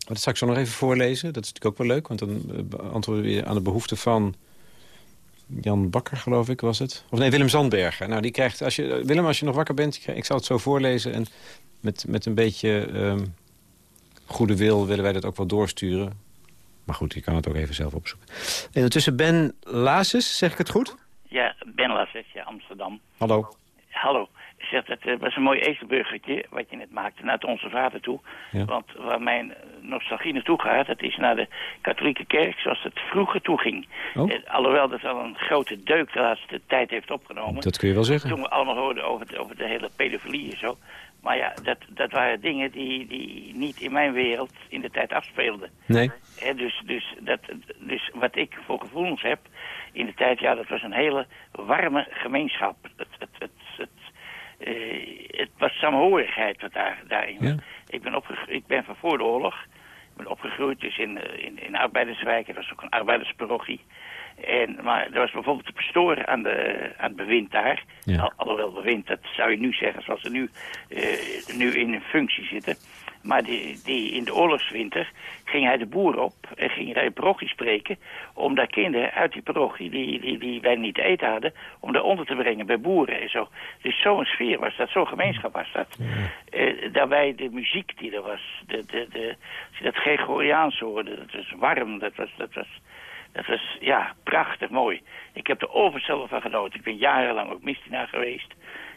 Dat zal ik zo nog even voorlezen. Dat is natuurlijk ook wel leuk, want dan eh, beantwoorden we weer aan de behoefte van Jan Bakker, geloof ik, was het. Of nee, Willem Zandbergen. Nou, die krijgt, als je, eh, Willem, als je nog wakker bent, ik- zal het zo voorlezen. En met, met een beetje ehm, goede wil willen wij dat ook wel doorsturen. Maar goed, je kan het ook even zelf opzoeken. En ondertussen Ben Lazes, zeg ik het goed? Ja, Ben Lasset, ja, Amsterdam. Hallo. Hallo. Zegt, het eh, was een mooi ezelburgertje wat je net maakte naar onze vader toe. Ja. Want waar mijn eh, nostalgie naartoe gaat, dat is naar de katholieke kerk zoals het vroeger toe ging. Oh. Eh, alhoewel dat al een grote deuk de laatste tijd heeft opgenomen. Dat kun je wel zeggen. Toen we allemaal hoorden over de, over de hele pedofilie en zo. Maar ja, dat, dat waren dingen die, die niet in mijn wereld in de tijd afspeelden. Nee. Hè, dus, dus, dat, dus wat ik voor gevoelens heb in de tijd, ja, dat was een hele warme gemeenschap. Het, het, het, het, eh, het was saamhorigheid wat daar, daarin was. Ja. Ik, ben ik ben van voor de oorlog. Ik ben opgegroeid dus in, eh, in, in arbeiderswijk. Het was ook een arbeidersparochie. En, maar er was bijvoorbeeld de pastoor aan, de, aan het bewind daar. Ja. Al, alhoewel bewind, dat zou je nu zeggen, zoals ze nu, eh, nu in een functie zitten. Maar die, die, in de oorlogswinter ging hij de boer op en ging hij een parochie spreken... om daar kinderen uit die parochie, die, die, die wij niet te eten hadden... om daar onder te brengen bij boeren en zo. Dus zo'n sfeer was dat, zo'n gemeenschap was dat. Eh, daarbij de muziek die er was, de, de, de, als je dat Gregoriaans hoorde, dat was warm, dat was... Dat was dat was, ja, prachtig mooi. Ik heb er overzelf van genoten. Ik ben jarenlang ook misdienaar geweest.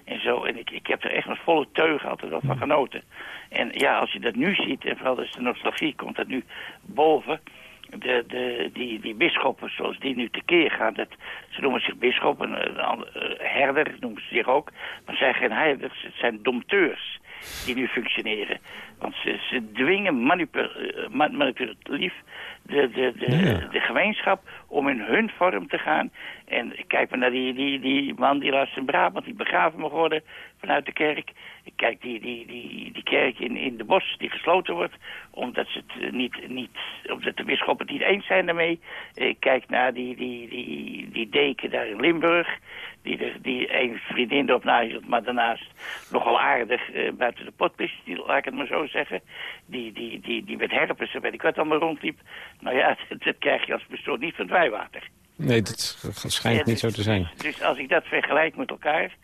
En zo. En ik, ik heb er echt met volle teugen altijd wel van genoten. En ja, als je dat nu ziet, en vooral als de nostalgie komt dat nu boven. De, de, die, die bisschoppen zoals die nu tekeer gaan, dat, ze noemen zich bisschoppen, een eh, herder noemen ze zich ook. Maar zijn geen herders, het zijn dompteurs die nu functioneren. Want ze, ze dwingen eh, ma- manipulatief de, de, de, Ja. de gemeenschap om in hun vorm te gaan. En kijk maar naar die, die, die man die laatst in Brabant, die begraven mag worden vanuit de kerk. Kijk, die, die, die, die kerk in, in de bos die gesloten wordt, omdat, ze het niet, niet, omdat de bisschop het niet eens zijn daarmee. Kijk naar die, die, die, die deken daar in Limburg, die, er, die een vriendin erop nahield, maar daarnaast nogal aardig eh, buiten de pot is, die, laat ik het maar zo zeggen. Die, die, die, die met herpes weet ik wat allemaal rondliep. Nou ja, dat, dat krijg je als bestoor niet van het wijwater. Nee, dat schijnt Ja, niet zo dus- te zijn. Dus als ik dat vergelijk met elkaar...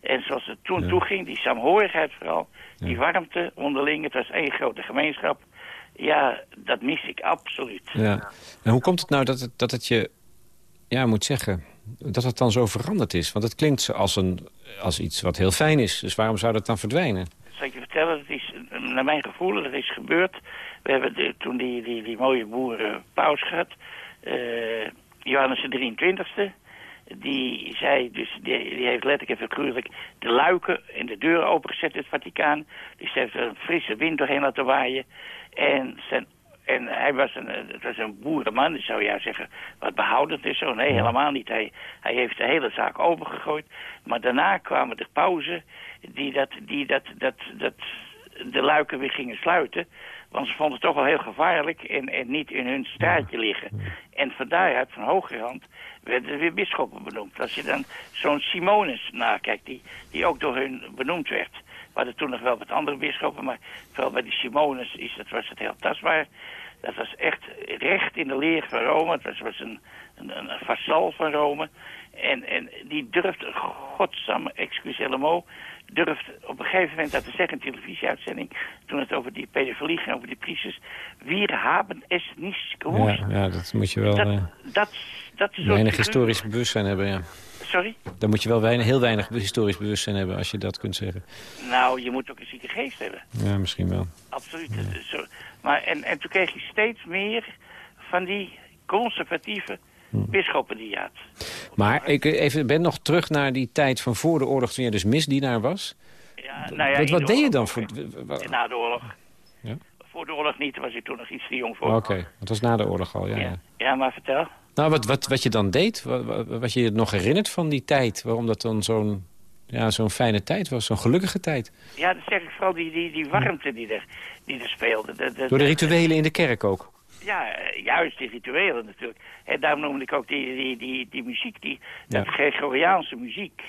en zoals het toen Ja. toeging, die saamhorigheid vooral... die warmte onderling, het was één grote gemeenschap... ja, dat mis ik absoluut. Ja. En hoe komt het nou dat het, dat het je, ja, moet zeggen, dat het dan zo veranderd is? Want het klinkt als, een, als iets wat heel fijn is. Dus waarom zou dat dan verdwijnen? Zal ik je vertellen, dat is naar mijn gevoel, dat is gebeurd. We hebben de- toen die, die, die mooie boeren paus gehad, eh, Johannes de 23e. Die zei, dus die, die heeft letterlijk en figuurlijk de luiken en de deuren opengezet in het Vaticaan. Dus hij heeft er een frisse wind doorheen laten waaien. En, zijn, en hij was een, eh, het was een boerenman, dus zou je zeggen, wat behoudend is zo. Nee, helemaal niet. Hij, hij heeft de hele zaak opengegooid. Maar daarna kwamen de pauzen die, dat, die dat, dat, dat de luiken weer gingen sluiten. Want ze vonden het toch wel heel gevaarlijk en, en niet in hun straatje liggen. En van daaruit, van hogerhand, werden er weer bisschoppen benoemd. Als je dan zo'n Simonis nakijkt, die, die ook door hun benoemd werd. We hadden toen nog wel wat andere bisschoppen, maar vooral bij die Simonis is, dat was het heel tastbaar. Dat was echt recht in de leer van Rome. Het was, was een, een, een van Rome. En, en die durfde, godsamme, excuus helemaal, durfde op een gegeven moment dat te zeggen televisieuitzending, toen het over die pedofilie ging, over die priesters, wir haben es nicht gewusst. Ja, ja, dat moet je wel Dat, eh, dat, dat is zo'n weinig historisch bewustzijn hebben, ja. Sorry? Dan moet je wel weinig, heel weinig historisch bewustzijn hebben als je dat kunt zeggen. Nou, je moet ook een zieke geest hebben. Ja, misschien wel. Absoluut. Zo, maar, en, en toen kreeg je steeds meer van die conservatieve Bisschoppen die je had. Maar ik even, ben nog terug naar die tijd van voor de oorlog... toen jij dus misdienaar was. Ja, nou ja, wat de deed je dan? Voor, Na de oorlog. Ja? Voor de oorlog niet, was ik toen nog iets te jong voor. Oké, het was na de oorlog al, ja. ja. Maar vertel. Nou, wat, wat, wat je dan deed, wat, wat, wat je je nog herinnert van die tijd... waarom dat dan zo'n ja, zo'n fijne tijd was, zo'n gelukkige tijd. Ja, dat zeg ik vooral die, die, die warmte die er, die er speelde. De, de, Door de rituelen in de kerk ook. Ja, eh, juist die rituelen natuurlijk. En daarom noemde ik ook die, die, die, die muziek, die, dat. Gregoriaanse muziek.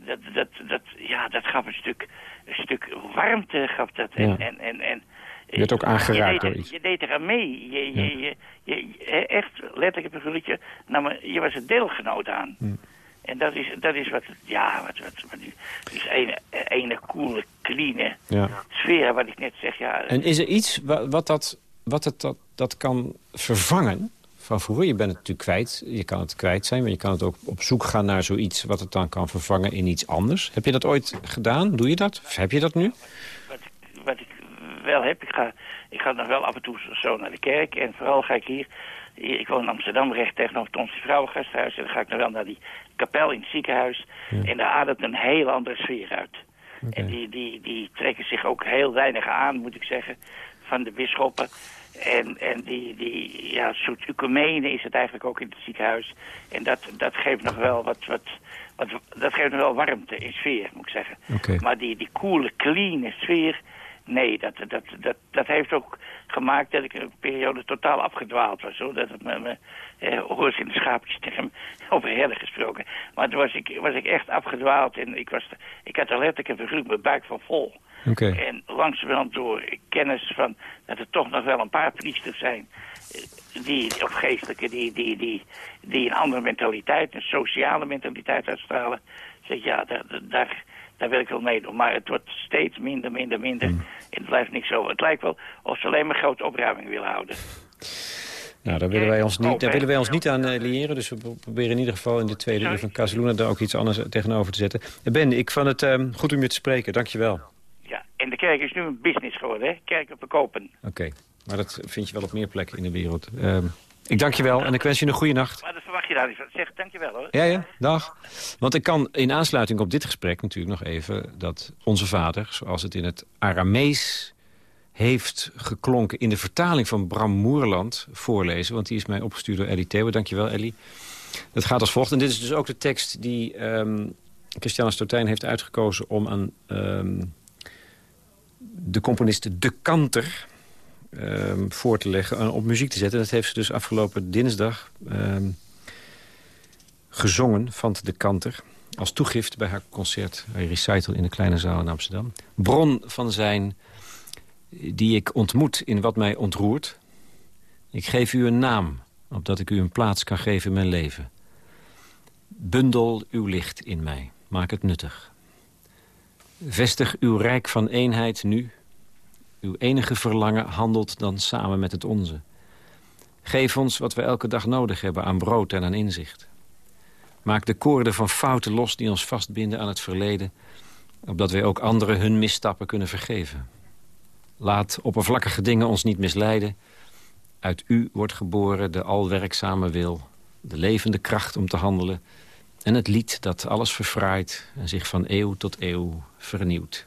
Dat, dat, dat, ja, dat gaf een stuk, een stuk warmte. Gaf dat. En, Ja. en, en, en, Je werd ook aangeraakt je deed, door er- iets. Je deed eraan mee. Je, je, je, je, je- echt, letterlijk een figuurtje, nou, je was er deelgenoot aan. Hm. En dat is, dat is wat, ja, wat, wat, wat nu, dus ene, ene coole, clean Ja. sfeer, wat ik net zeg, ja. En is er iets wa- wat, dat, wat het dat, dat kan vervangen van vroeger? Je bent het natuurlijk kwijt. Je kan het kwijt zijn, maar je kan het ook op zoek gaan naar zoiets... wat het dan kan vervangen in iets anders. Heb je dat ooit gedaan? Doe je dat? Of heb je dat nu? wat ik, wat ik wel heb, ik ga, ik ga nog wel af en toe zo naar de kerk. En vooral ga ik hier, ik woon in Amsterdam recht tegenover het Onze Vrouwengasthuis. En dan ga ik nog wel naar die kapel in het ziekenhuis. En daar ademt een heel andere sfeer uit. En die, die, die trekken zich ook heel weinig aan, moet ik zeggen, van de bisschoppen. En, en die, die ja, soort ecumene is het eigenlijk ook in het ziekenhuis. En dat, dat geeft nog wel wat, wat, wat, dat geeft nog wel warmte in sfeer, moet ik zeggen. Maar die, die coole, clean sfeer, nee, dat, dat, dat, dat heeft ook gemaakt dat ik een periode totaal afgedwaald was. Hoor. Dat het me, me eh, in de schaapjes tegen over herder gesproken. Maar toen was ik, was ik echt afgedwaald en ik, was, ik had er letterlijk en figuurlijk mijn buik van vol. Oké. En langzamerhand door kennis van dat er toch nog wel een paar priesters zijn... eh, Die, of geestelijke, die, die, die, die een andere mentaliteit, een sociale mentaliteit uitstralen. Zeg ja, daar, daar, daar wil ik wel meedoen. Maar het wordt steeds minder, minder, minder. En het blijft niks over. Het lijkt wel of ze alleen maar grote opruiming willen houden. Nou, daar willen wij ons niet, daar willen wij ons niet aan eh, liëren. Dus we pro- proberen in ieder geval in de tweede uur van Casaluna... daar ook iets anders tegenover te zetten. Eh, Ben, ik vond het ehm, goed om je te spreken. Dank je wel. En de kerk is nu een business geworden, hè? Kerk op verkopen. Oké, maar dat vind je wel op meer plekken in de wereld. Ehm, ik dank je wel en ik wens je een goede nacht. Maar dat verwacht je daar niet van. Zeg, dankjewel hoor. Ja, ja, dag. Want ik kan in aansluiting op dit gesprek natuurlijk nog even... dat onze vader, zoals het in het Aramees heeft geklonken... in de vertaling van Bram Moerland voorlezen. Want die is mij opgestuurd door Ellie Theeuwen. Dankjewel, Ellie. Dat gaat als volgt. En dit is dus ook de tekst die ehm Christiane Stotijn heeft uitgekozen... om aan ehm, de componist De Kanter ehm, voor te leggen... en op muziek te zetten. Dat heeft ze dus afgelopen dinsdag... ehm, gezongen van de Kanter... als toegift bij haar concert, haar recital in de Kleine Zaal in Amsterdam. Bron van zijn die ik ontmoet in wat mij ontroert. Ik geef u een naam, opdat ik u een plaats kan geven in mijn leven. Bundel uw licht in mij, maak het nuttig. Vestig uw rijk van eenheid nu. Uw enige verlangen handelt dan samen met het onze. Geef ons wat we elke dag nodig hebben aan brood en aan inzicht. Maak de koorden van fouten los die ons vastbinden aan het verleden... opdat wij ook anderen hun misstappen kunnen vergeven. Laat oppervlakkige dingen ons niet misleiden. Uit u wordt geboren de alwerkzame wil, de levende kracht om te handelen... en het lied dat alles verfraait en zich van eeuw tot eeuw vernieuwt.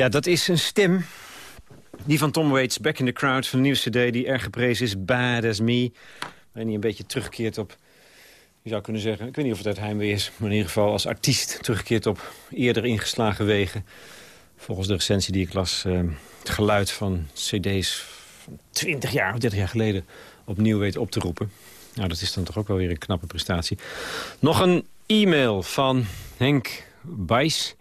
Ja, dat is een stem. Die van Tom Waits, Back in the Crowd, van de nieuwe cd... die erg geprezen is, Bad As Me. En die een beetje terugkeert op... Je zou kunnen zeggen, ik weet niet of het uit heimwee is... maar in ieder geval als artiest terugkeert op eerder ingeslagen wegen. Volgens de recensie die ik las... eh, het geluid van cd's van 20 jaar of 30 jaar geleden... opnieuw weet op te roepen. Nou, dat is dan toch ook wel weer een knappe prestatie. Nog een e-mail van Henk Bijs...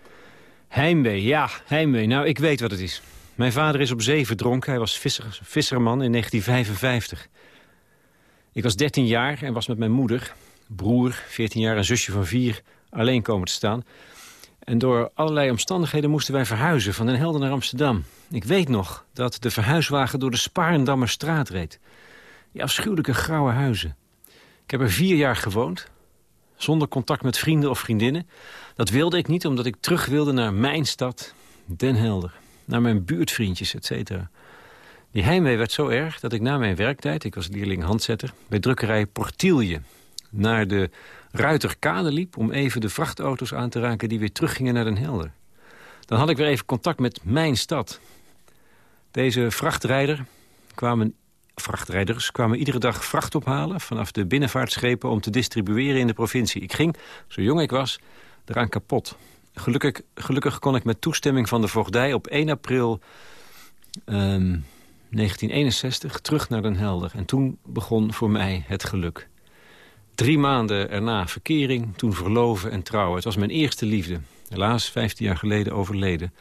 Heimwee, ja, heimwee. Nou, ik weet wat het is. Mijn vader is op zee verdronken. Hij was visser, visserman in 1955. Ik was 13 jaar en was met mijn moeder, broer, 14 jaar en zusje van 4... alleen komen te staan. En door allerlei omstandigheden moesten wij verhuizen... van Den Helder naar Amsterdam. Ik weet nog dat de verhuiswagen door de Sparendammerstraat reed. Die afschuwelijke grauwe huizen. Ik heb er vier jaar gewoond, zonder contact met vrienden of vriendinnen. Dat wilde ik niet, omdat ik terug wilde naar mijn stad, Den Helder. Naar mijn buurtvriendjes, et cetera. Die heimwee werd zo erg dat ik na mijn werktijd... ik was leerling handzetter, bij drukkerij Portielje... naar de Ruiterkade liep om even de vrachtauto's aan te raken... die weer teruggingen naar Den Helder. Dan had ik weer even contact met mijn stad. Deze vrachtrijder kwamen vrachtrijders kwamen iedere dag vracht ophalen... vanaf de binnenvaartschepen om te distribueren in de provincie. Ik ging, zo jong ik was, eraan kapot. Gelukkig, gelukkig kon ik met toestemming van de voogdij op 1 april ehm, 1961 terug naar Den Helder. En toen begon voor mij het geluk. Drie maanden erna verkering, toen verloven en trouwen. Het was mijn eerste liefde. Helaas 15 jaar geleden overleden.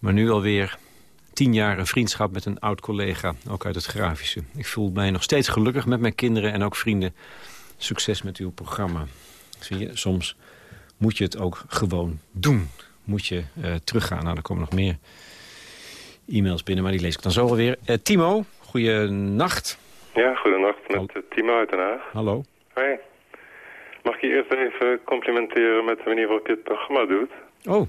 Maar nu alweer tien jaar een vriendschap met een oud collega, ook uit het grafische. Ik voel mij nog steeds gelukkig met mijn kinderen en ook vrienden. Succes met uw programma. Zie je, soms moet je het ook gewoon doen. Moet je eh, teruggaan. Nou, er komen nog meer e-mails binnen, maar die lees ik dan zo alweer. Uh, Timo, goeienacht. Ja, goedenacht met uh, Timo uit Den Haag. Hallo. Hoi. Mag ik je eerst even complimenteren met de manier waarop je het programma doet? Oh.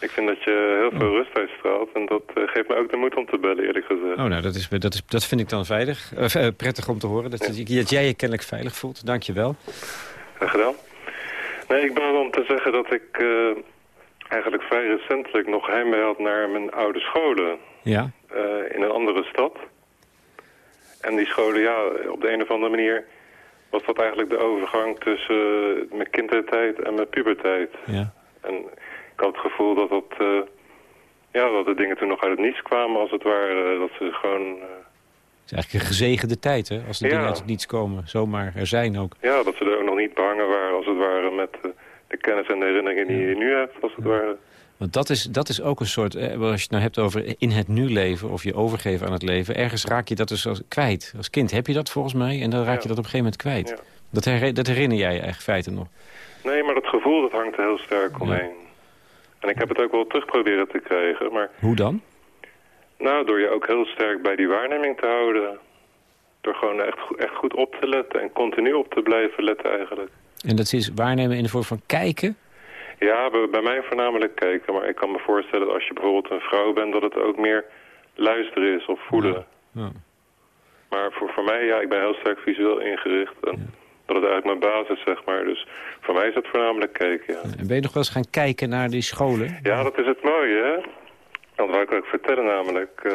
Ik vind dat je heel veel rust uitstraalt en dat uh, geeft me ook de moed om te bellen, eerlijk gezegd. Oh, nou, dat, is, dat, is, dat vind ik dan veilig. Uh, prettig om te horen, dat, ja. dat, jij je kennelijk veilig voelt. Dank je wel. Graag gedaan. Nee, ik ben om te zeggen dat ik uh, eigenlijk vrij recentelijk nog heimwee had naar mijn oude scholen. Ja. in een andere stad. En die scholen, ja, op de een of andere manier was dat eigenlijk de overgang tussen mijn kindertijd en mijn puberteit. Ja. En ik had het gevoel dat, dat, uh, ja, dat de dingen toen nog uit het niets kwamen, als het ware. Dat ze gewoon... Uh... Het is eigenlijk een gezegende tijd, hè? Als de ja. dingen uit het niets komen. Zomaar er zijn ook. Ja, dat ze er ook nog niet behangen waren, als het ware, met de kennis en de herinneringen die je nu hebt, als het ja. ware. Want dat is, dat is ook een soort, eh, als je het nou hebt over in het nu leven... of je overgeven aan het leven, ergens raak je dat dus als, kwijt. Als kind heb je dat volgens mij en dan raak je dat op een gegeven moment kwijt. Dat, her, dat herinner jij je echt feiten nog. Nee, maar dat gevoel dat hangt er heel sterk omheen. En ik heb het ook wel terug proberen te krijgen, maar... Hoe dan? Nou, door je ook heel sterk bij die waarneming te houden. Door gewoon echt, echt goed op te letten en continu op te blijven letten eigenlijk. En dat is waarnemen in de vorm van kijken? Ja, bij, bij mij voornamelijk kijken. Maar ik kan me voorstellen dat als je bijvoorbeeld een vrouw bent... dat het ook meer luisteren is of voelen. Ja. Ja. Maar voor, voor mij, ja, ik ben heel sterk visueel ingericht. En ja. Dat is eigenlijk mijn basis, zeg maar. Dus voor mij is het voornamelijk kijken, ja. En ben je nog wel eens gaan kijken naar die scholen? Ja, dat is het mooie, hè. Dat wou ik ook vertellen namelijk. Uh,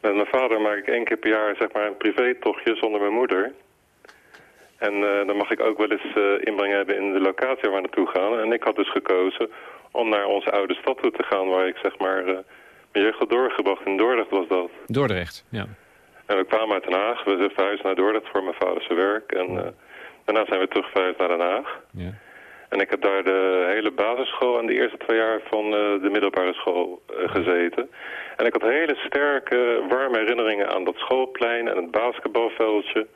met mijn vader maak ik één keer per jaar zeg maar, een privétochtje zonder mijn moeder. En uh, dan mag ik ook wel eens uh, inbreng hebben in de locatie waar we naartoe gaan. En ik had dus gekozen om naar onze oude stad toe te gaan... waar ik zeg maar mijn jeugd had doorgebracht. In Dordrecht was dat. Dordrecht, ja. En we kwamen uit Den Haag. We zijn verhuisd naar Dordrecht voor mijn vaders werk. En daarna zijn we terug verhuisd naar Den Haag. Ja. En ik heb daar de hele basisschool en de eerste twee jaar van eh, de middelbare school eh, gezeten. En ik had hele sterke, warme herinneringen aan dat schoolplein en het basketbalveldje.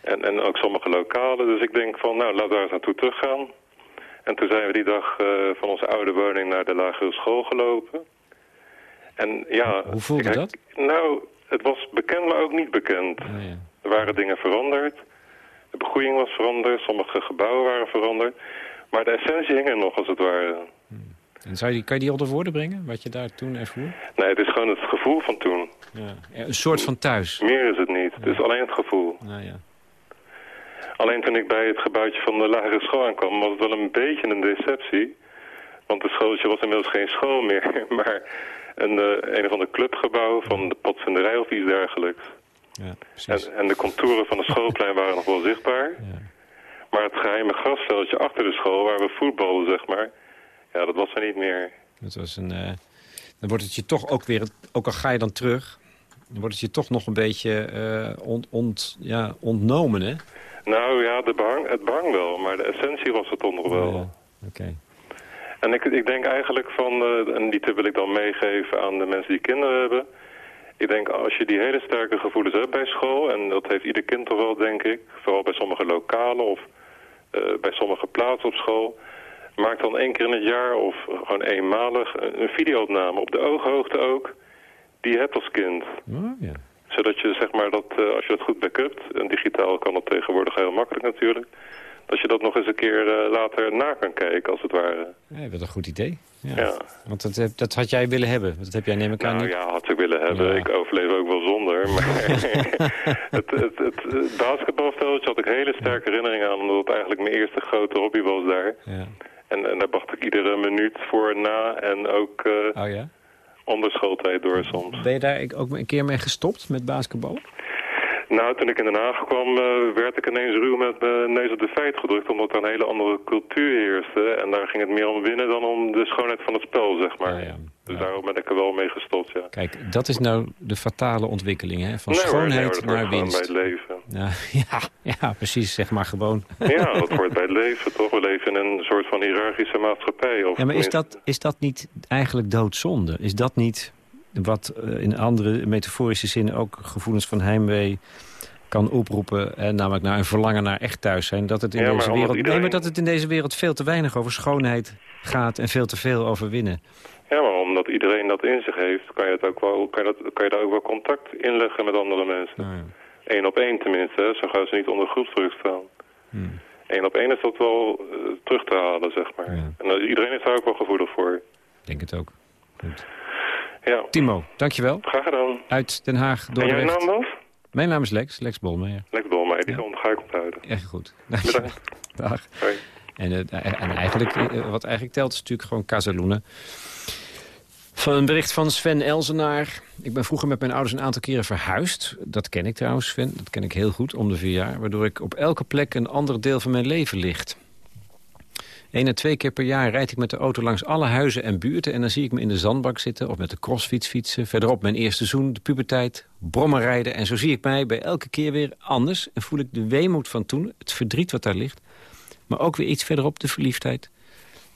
En, en ook sommige lokalen. Dus ik denk van, nou, laten we daar eens naartoe teruggaan. En toen zijn we die dag eh, van onze oude woning naar de lagere school gelopen. En ja... Hoe voelde ik- dat? Nou, het was bekend, maar ook niet bekend. Oh, ja. Er waren dingen veranderd. De begroeiing was veranderd. Sommige gebouwen waren veranderd. Maar de essentie hing er nog, als het ware. En zou je, kan je die onder woorden brengen, wat je daar toen ervoer? Nee, het is gewoon het gevoel van toen. Ja. Een soort van thuis. Meer is het niet. Het is alleen het gevoel. Nou ja. Alleen toen ik bij het gebouwtje van de lagere school aankwam, was het wel een beetje een deceptie. Want het schooltje was inmiddels geen school meer, maar een, eh, een of ander clubgebouw van de potvinderij of iets dergelijks. Ja. En, en de contouren van het schoolplein waren nog wel zichtbaar. Maar het geheime grasveldje achter de school, waar we voetballen, zeg maar, ja, dat was er niet meer. Dat was een, eh, dan wordt het je toch ook weer, ook al ga je dan terug... dan wordt het je toch nog een beetje eh, ont, ont, ja, ontnomen, hè? Nou ja, de behang, het behang wel, maar de essentie was het toch nog wel. Ja, Oké. En ik, ik denk eigenlijk van, eh, en die tip wil ik dan meegeven aan de mensen die kinderen hebben. Ik denk als je die hele sterke gevoelens hebt bij school, en dat heeft ieder kind toch wel denk ik, vooral bij sommige lokalen of eh, bij sommige plaatsen op school. Maak dan één keer in het jaar of gewoon eenmalig een, videoopname op de ooghoogte ook, die je hebt als kind. Oh, ja. Zodat je zeg maar dat, eh, als je dat goed backupt, en digitaal kan dat tegenwoordig heel makkelijk natuurlijk, dat je dat nog eens een keer eh, later na kan kijken als het ware. Ja, dat is een goed idee. Ja. Ja. Want dat, had jij willen hebben. Dat heb jij neem ik aan Nou niet. ja, had ik willen hebben. Ja. Ik overleef ook wel zonder. Maar het, het, het, basketbalveldje had ik hele sterke herinneringen aan... omdat het eigenlijk mijn eerste grote hobby was daar. Ja. En, en daar bracht ik iedere minuut voor na en ook eh Oh ja? onder schooltijd door soms. Ben je daar ook een keer mee gestopt met basketbal? Nou, toen ik in Den Haag kwam, eh, werd ik ineens ruw met mijn neus op de feit gedrukt... omdat er een hele andere cultuur heerste. En daar ging het meer om winnen dan om de schoonheid van het spel, zeg maar. Ja, ja. Dus daarom ben ik er wel mee gestopt, ja. Kijk, dat is nou de fatale ontwikkeling, hè? Van Nee hoor, nee schoonheid hoor, naar gewoon bij winst. het leven. Ja, ja, ja, precies, zeg maar gewoon. Ja, dat hoort bij het leven, toch? We leven in een soort van hiërarchische maatschappij. Of Ja, maar is dat, is dat niet eigenlijk doodzonde? Is dat niet wat eh, in andere metaforische zin ook gevoelens van heimwee kan oproepen? Eh, namelijk naar een verlangen naar echt thuis zijn. Dat het in Ja, deze wereld. iedereen- Nee, maar dat het in deze wereld veel te weinig over schoonheid gaat en veel te veel over winnen. Ja, maar omdat iedereen dat in zich heeft, kan je, het ook wel, kan je, dat, kan je daar ook wel contact inleggen met andere mensen. Nou ja. Eén op één tenminste, hè, zo gaan ze niet onder groepsdruk staan. Hmm. Eén op één is dat wel eh, terug te halen, zeg maar. Ja. En eh, iedereen is daar ook wel gevoelig voor. Ik denk het ook. Goed. Ja, Timo, dankjewel. graag gedaan. Uit Den Haag, en jouw naam was? Mijn naam is Lex, Lex Bolmeijer. Lex Bolmeijer, die Ja. ga ik onthouden. Echt goed. Dankjewel. Bedankt. Dag. Hoi. En, eh, en eigenlijk, eh, wat eigenlijk telt is natuurlijk gewoon Casaluna. Van een bericht van Sven Elzenaar. Ik ben vroeger met mijn ouders een aantal keren verhuisd. Dat ken ik trouwens, Sven. Dat ken ik heel goed, om de vier jaar. Waardoor ik op elke plek een ander deel van mijn leven ligt. Eén en twee keer per jaar rijd ik met de auto langs alle huizen en buurten... en dan zie ik me in de zandbak zitten of met de crossfiets fietsen. Verderop mijn eerste zoen, de puberteit, brommen rijden. En zo zie ik mij bij elke keer weer anders... en voel ik de weemoed van toen, het verdriet wat daar ligt... maar ook weer iets verderop de verliefdheid.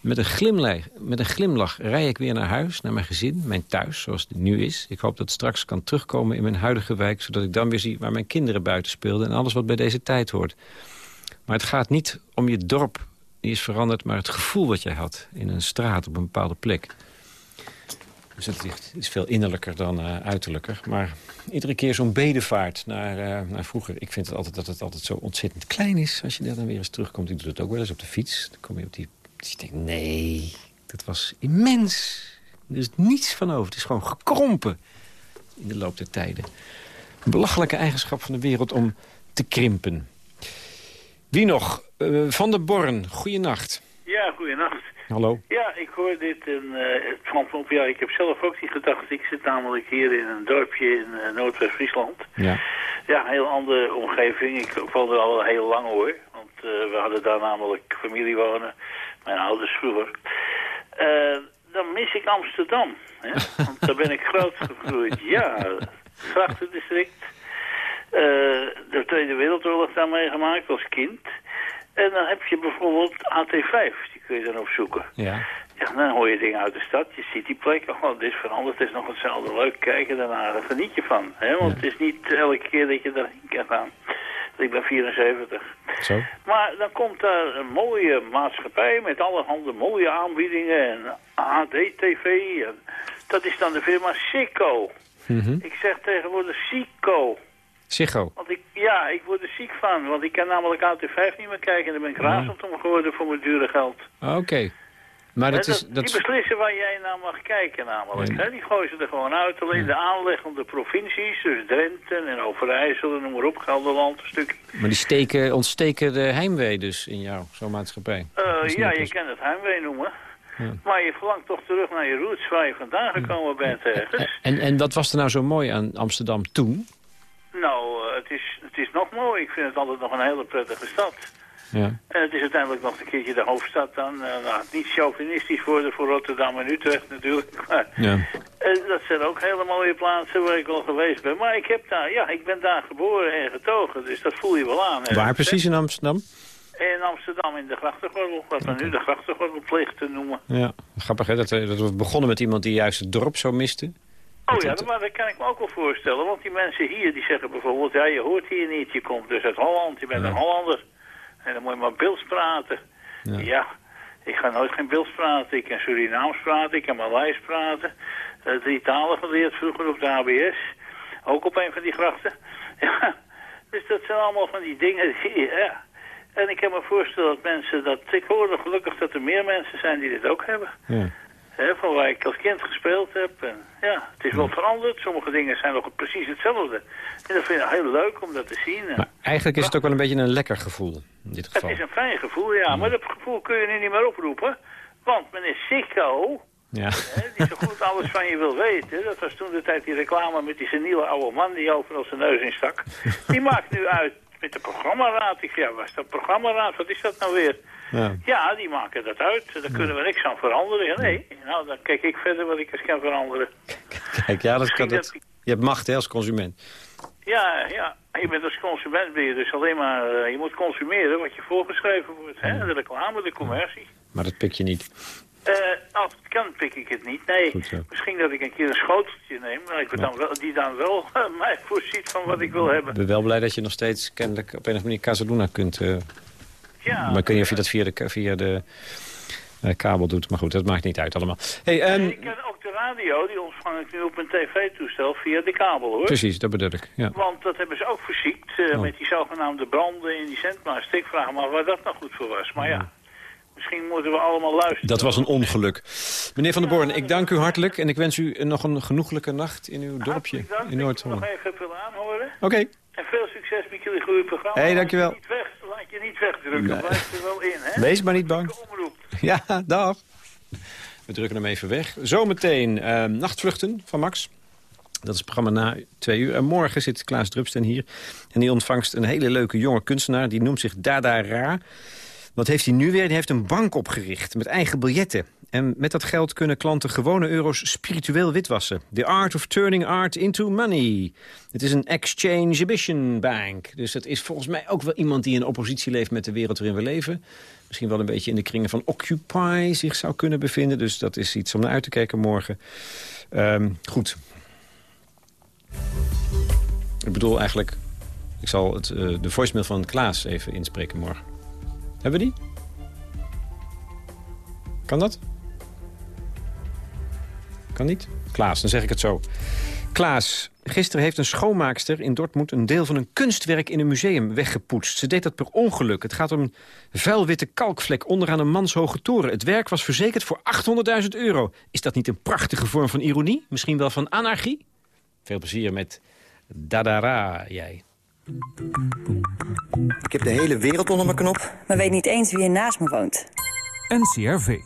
Met een, glimlach, met een glimlach rij ik weer naar huis, naar mijn gezin, mijn thuis, zoals het nu is. Ik hoop dat het straks kan terugkomen in mijn huidige wijk... zodat ik dan weer zie waar mijn kinderen buiten speelden... en alles wat bij deze tijd hoort. Maar het gaat niet om je dorp, is veranderd... maar het gevoel wat jij had in een straat op een bepaalde plek. Dus het is- veel innerlijker dan eh, uiterlijker. Maar iedere keer zo'n bedevaart naar, eh, naar vroeger. Ik vind het altijd dat het altijd zo ontzettend klein is... als je daar dan weer eens terugkomt. Ik doe het ook wel eens op de fiets. Dan kom je op die... Dus je denkt, nee, dat was immens. Er is niets van over. Het is gewoon gekrompen in de loop der tijden. Een belachelijke eigenschap van de wereld om te krimpen. Wie nog? Eh, van der Born, goeienacht. Ja, goeienacht. Hallo. Ja, ik hoor dit en het valt me op. Ja, ik heb zelf ook die gedachte. Ik zit namelijk hier in een dorpje in eh, Noordwest-Friesland. Ja. Ja, een heel andere omgeving. Ik woon er al heel lang hoor. Want we hadden daar namelijk familie wonen. Mijn ouders vroeger. Dan mis ik Amsterdam. Hè? Want daar ben ik groot gegroeid. Ja, grachtendistrict. Eh de Tweede Wereldoorlog daar meegemaakt als kind. En dan heb je bijvoorbeeld AT5, die kun je dan opzoeken. Ja. Ja, dan hoor je dingen uit de stad, je ziet die plek, oh, dit is veranderd, het is nog hetzelfde, leuk kijken, daarna daar geniet je van. Hè? Want het is niet elke keer dat je daarheen kan gaan. Ik ben 74. Zo. Maar dan komt daar een mooie maatschappij met allerhande mooie aanbiedingen en AD-TV. En dat is dan de firma Sico. Mhm. Ik zeg tegenwoordig Sico. Ziggo. Want ik, ja, ik word er ziek van. Want ik kan namelijk AT5 niet meer kijken. En dan ben ik razend om geworden voor mijn dure geld. Oké. Maar dat is... dat- die is beslissen waar jij naar mag kijken namelijk. Ja. Hè? Die gooien ze er gewoon uit. Alleen de aanleggende provincies, dus Drenthe en Overijssel en noem maar op, Gelderland een stukje. maar die steken, ontsteken de heimwee dus in jou, zo'n maatschappij. Eh, is ja, je kan het heimwee noemen. Ja. Maar je verlangt toch terug naar je roots waar je vandaan gekomen bent ergens. En, en wat was er nou zo mooi aan Amsterdam toen? Het, is, nog mooi. Ik vind het altijd nog een hele prettige stad. Ja. En het is uiteindelijk nog een keertje de hoofdstad dan. Eh, nou, niet chauvinistisch worden voor Rotterdam en Utrecht natuurlijk. Maar ja. eh, dat zijn ook hele mooie plaatsen waar ik al geweest ben. Maar ik, heb daar, ja, ik ben daar geboren en getogen, dus dat voel je wel aan. hè. Waar precies in Amsterdam? In Amsterdam, in de grachtengordel. Wat we nu de grachtengordel pleegt te noemen. Ja, grappig hè, dat, eh, dat we begonnen met iemand die juist het dorp zo miste. Oh ja, dat, maar dat kan ik me ook wel voorstellen. Want die mensen hier, die zeggen bijvoorbeeld... Ja, je hoort hier niet, je komt dus uit Holland, je bent een Hollander. En dan moet je maar Beels praten. Ja. ik ga nooit geen Beels praten. Ik kan Surinaams praten, ik kan Maleis praten. Drie talen geleerd vroeger op de HBS. Ook op een van die grachten. Ja, dus dat zijn allemaal van die dingen. die- Ja. En ik kan me voorstellen dat mensen dat... Ik hoor gelukkig dat er meer mensen zijn die dit ook hebben. Ja. Hè, van waar ik als kind gespeeld heb. En, ja, het is wel veranderd. Sommige dingen zijn nog precies hetzelfde. En dat vind ik heel leuk om dat te zien. En Maar eigenlijk is het ook wel een beetje een lekker gevoel in dit het geval. is een fijn gevoel, ja. Maar dat gevoel kun je nu niet meer oproepen. Want meneer Sikko, Ja. hè, die zo goed alles van je wil weten... dat was toen de tijd die reclame met die seniele oude man... die overal zijn neus in stak. Die maakt nu uit met de programmaraad. Ik ja, wat is dat programmaraad? Wat is dat nou weer? Ja. Ja, die maken dat uit. Daar kunnen we niks aan veranderen. Nee, nou, dan kijk ik verder wat ik eens kan veranderen. Kijk, ja, dat kan dat, je hebt macht hè, als consument. Ja, ja. Je bent als consument ben je dus alleen maar... eh, je moet consumeren wat je voorgeschreven wordt. Hè? De reclame, de commercie. Maar dat pik je niet. Eh, als het kan, pik ik het niet. Nee, misschien dat ik een keer een schoteltje neem... maar ik dan wel, die dan wel eh, mij voorziet van wat ik wil hebben. Ik ben wel blij dat je nog steeds kennelijk op een of andere manier Casaluna kunt... Ja, maar ik weet niet of je dat via de, via de eh, kabel doet. Maar goed, dat maakt niet uit allemaal. Hey, ehm, ik ken ook de radio, die ontvang ik nu op mijn tv-toestel via de kabel, hoor. precies, dat bedoel ik. Ja. Want dat hebben ze ook verziekt eh, Oh. met die zogenaamde branden in die zendmast. Ik vraag me af waar dat nou goed voor was. Maar ja, misschien moeten we allemaal luisteren. Dat was een ongeluk. Meneer Van der Born, ik dank u hartelijk en ik wens u nog een genoeglijke nacht in uw dorpje dank in dat ik Noord-Holland. nog even aanhoren. Oké, En veel succes met jullie goede programma. Hey, Laat dankjewel. je niet weg- Laat je niet wegdrukken, Nee. blijf er wel in, hè? wees maar niet bang. Ja, dag. We drukken hem even weg. Zometeen eh, Nachtvluchten van Max. Dat is het programma na twee uur. En morgen zit Klaas Drupsten hier. En die ontvangst een hele leuke jonge kunstenaar. Die noemt zich Dada Ra. Wat heeft hij nu weer? Die heeft een bank opgericht met eigen biljetten. En met dat geld kunnen klanten gewone euro's spiritueel witwassen. The art of turning art into money. Het is een exchange emission bank. Dus het is volgens mij ook wel iemand die in oppositie leeft met de wereld waarin we leven. Misschien wel een beetje in de kringen van Occupy zich zou kunnen bevinden. Dus dat is iets om naar uit te kijken morgen. Ehm, goed. Ik bedoel eigenlijk... Ik zal het, eh, de voicemail van Klaas even inspreken morgen. Hebben die? Kan dat? Kan niet? Klaas, dan zeg ik het zo. Klaas, gisteren heeft een schoonmaakster in Dortmund... een deel van een kunstwerk in een museum weggepoetst. Ze deed dat per ongeluk. Het gaat om een vuilwitte kalkvlek onderaan een manshoge toren. Het werk was verzekerd voor 800.000 euro. Is dat niet een prachtige vorm van ironie? Misschien wel van anarchie? Veel plezier met Dadara, jij. Ik heb de hele wereld onder mijn knop. maar weet niet eens wie er naast me woont. NCRV.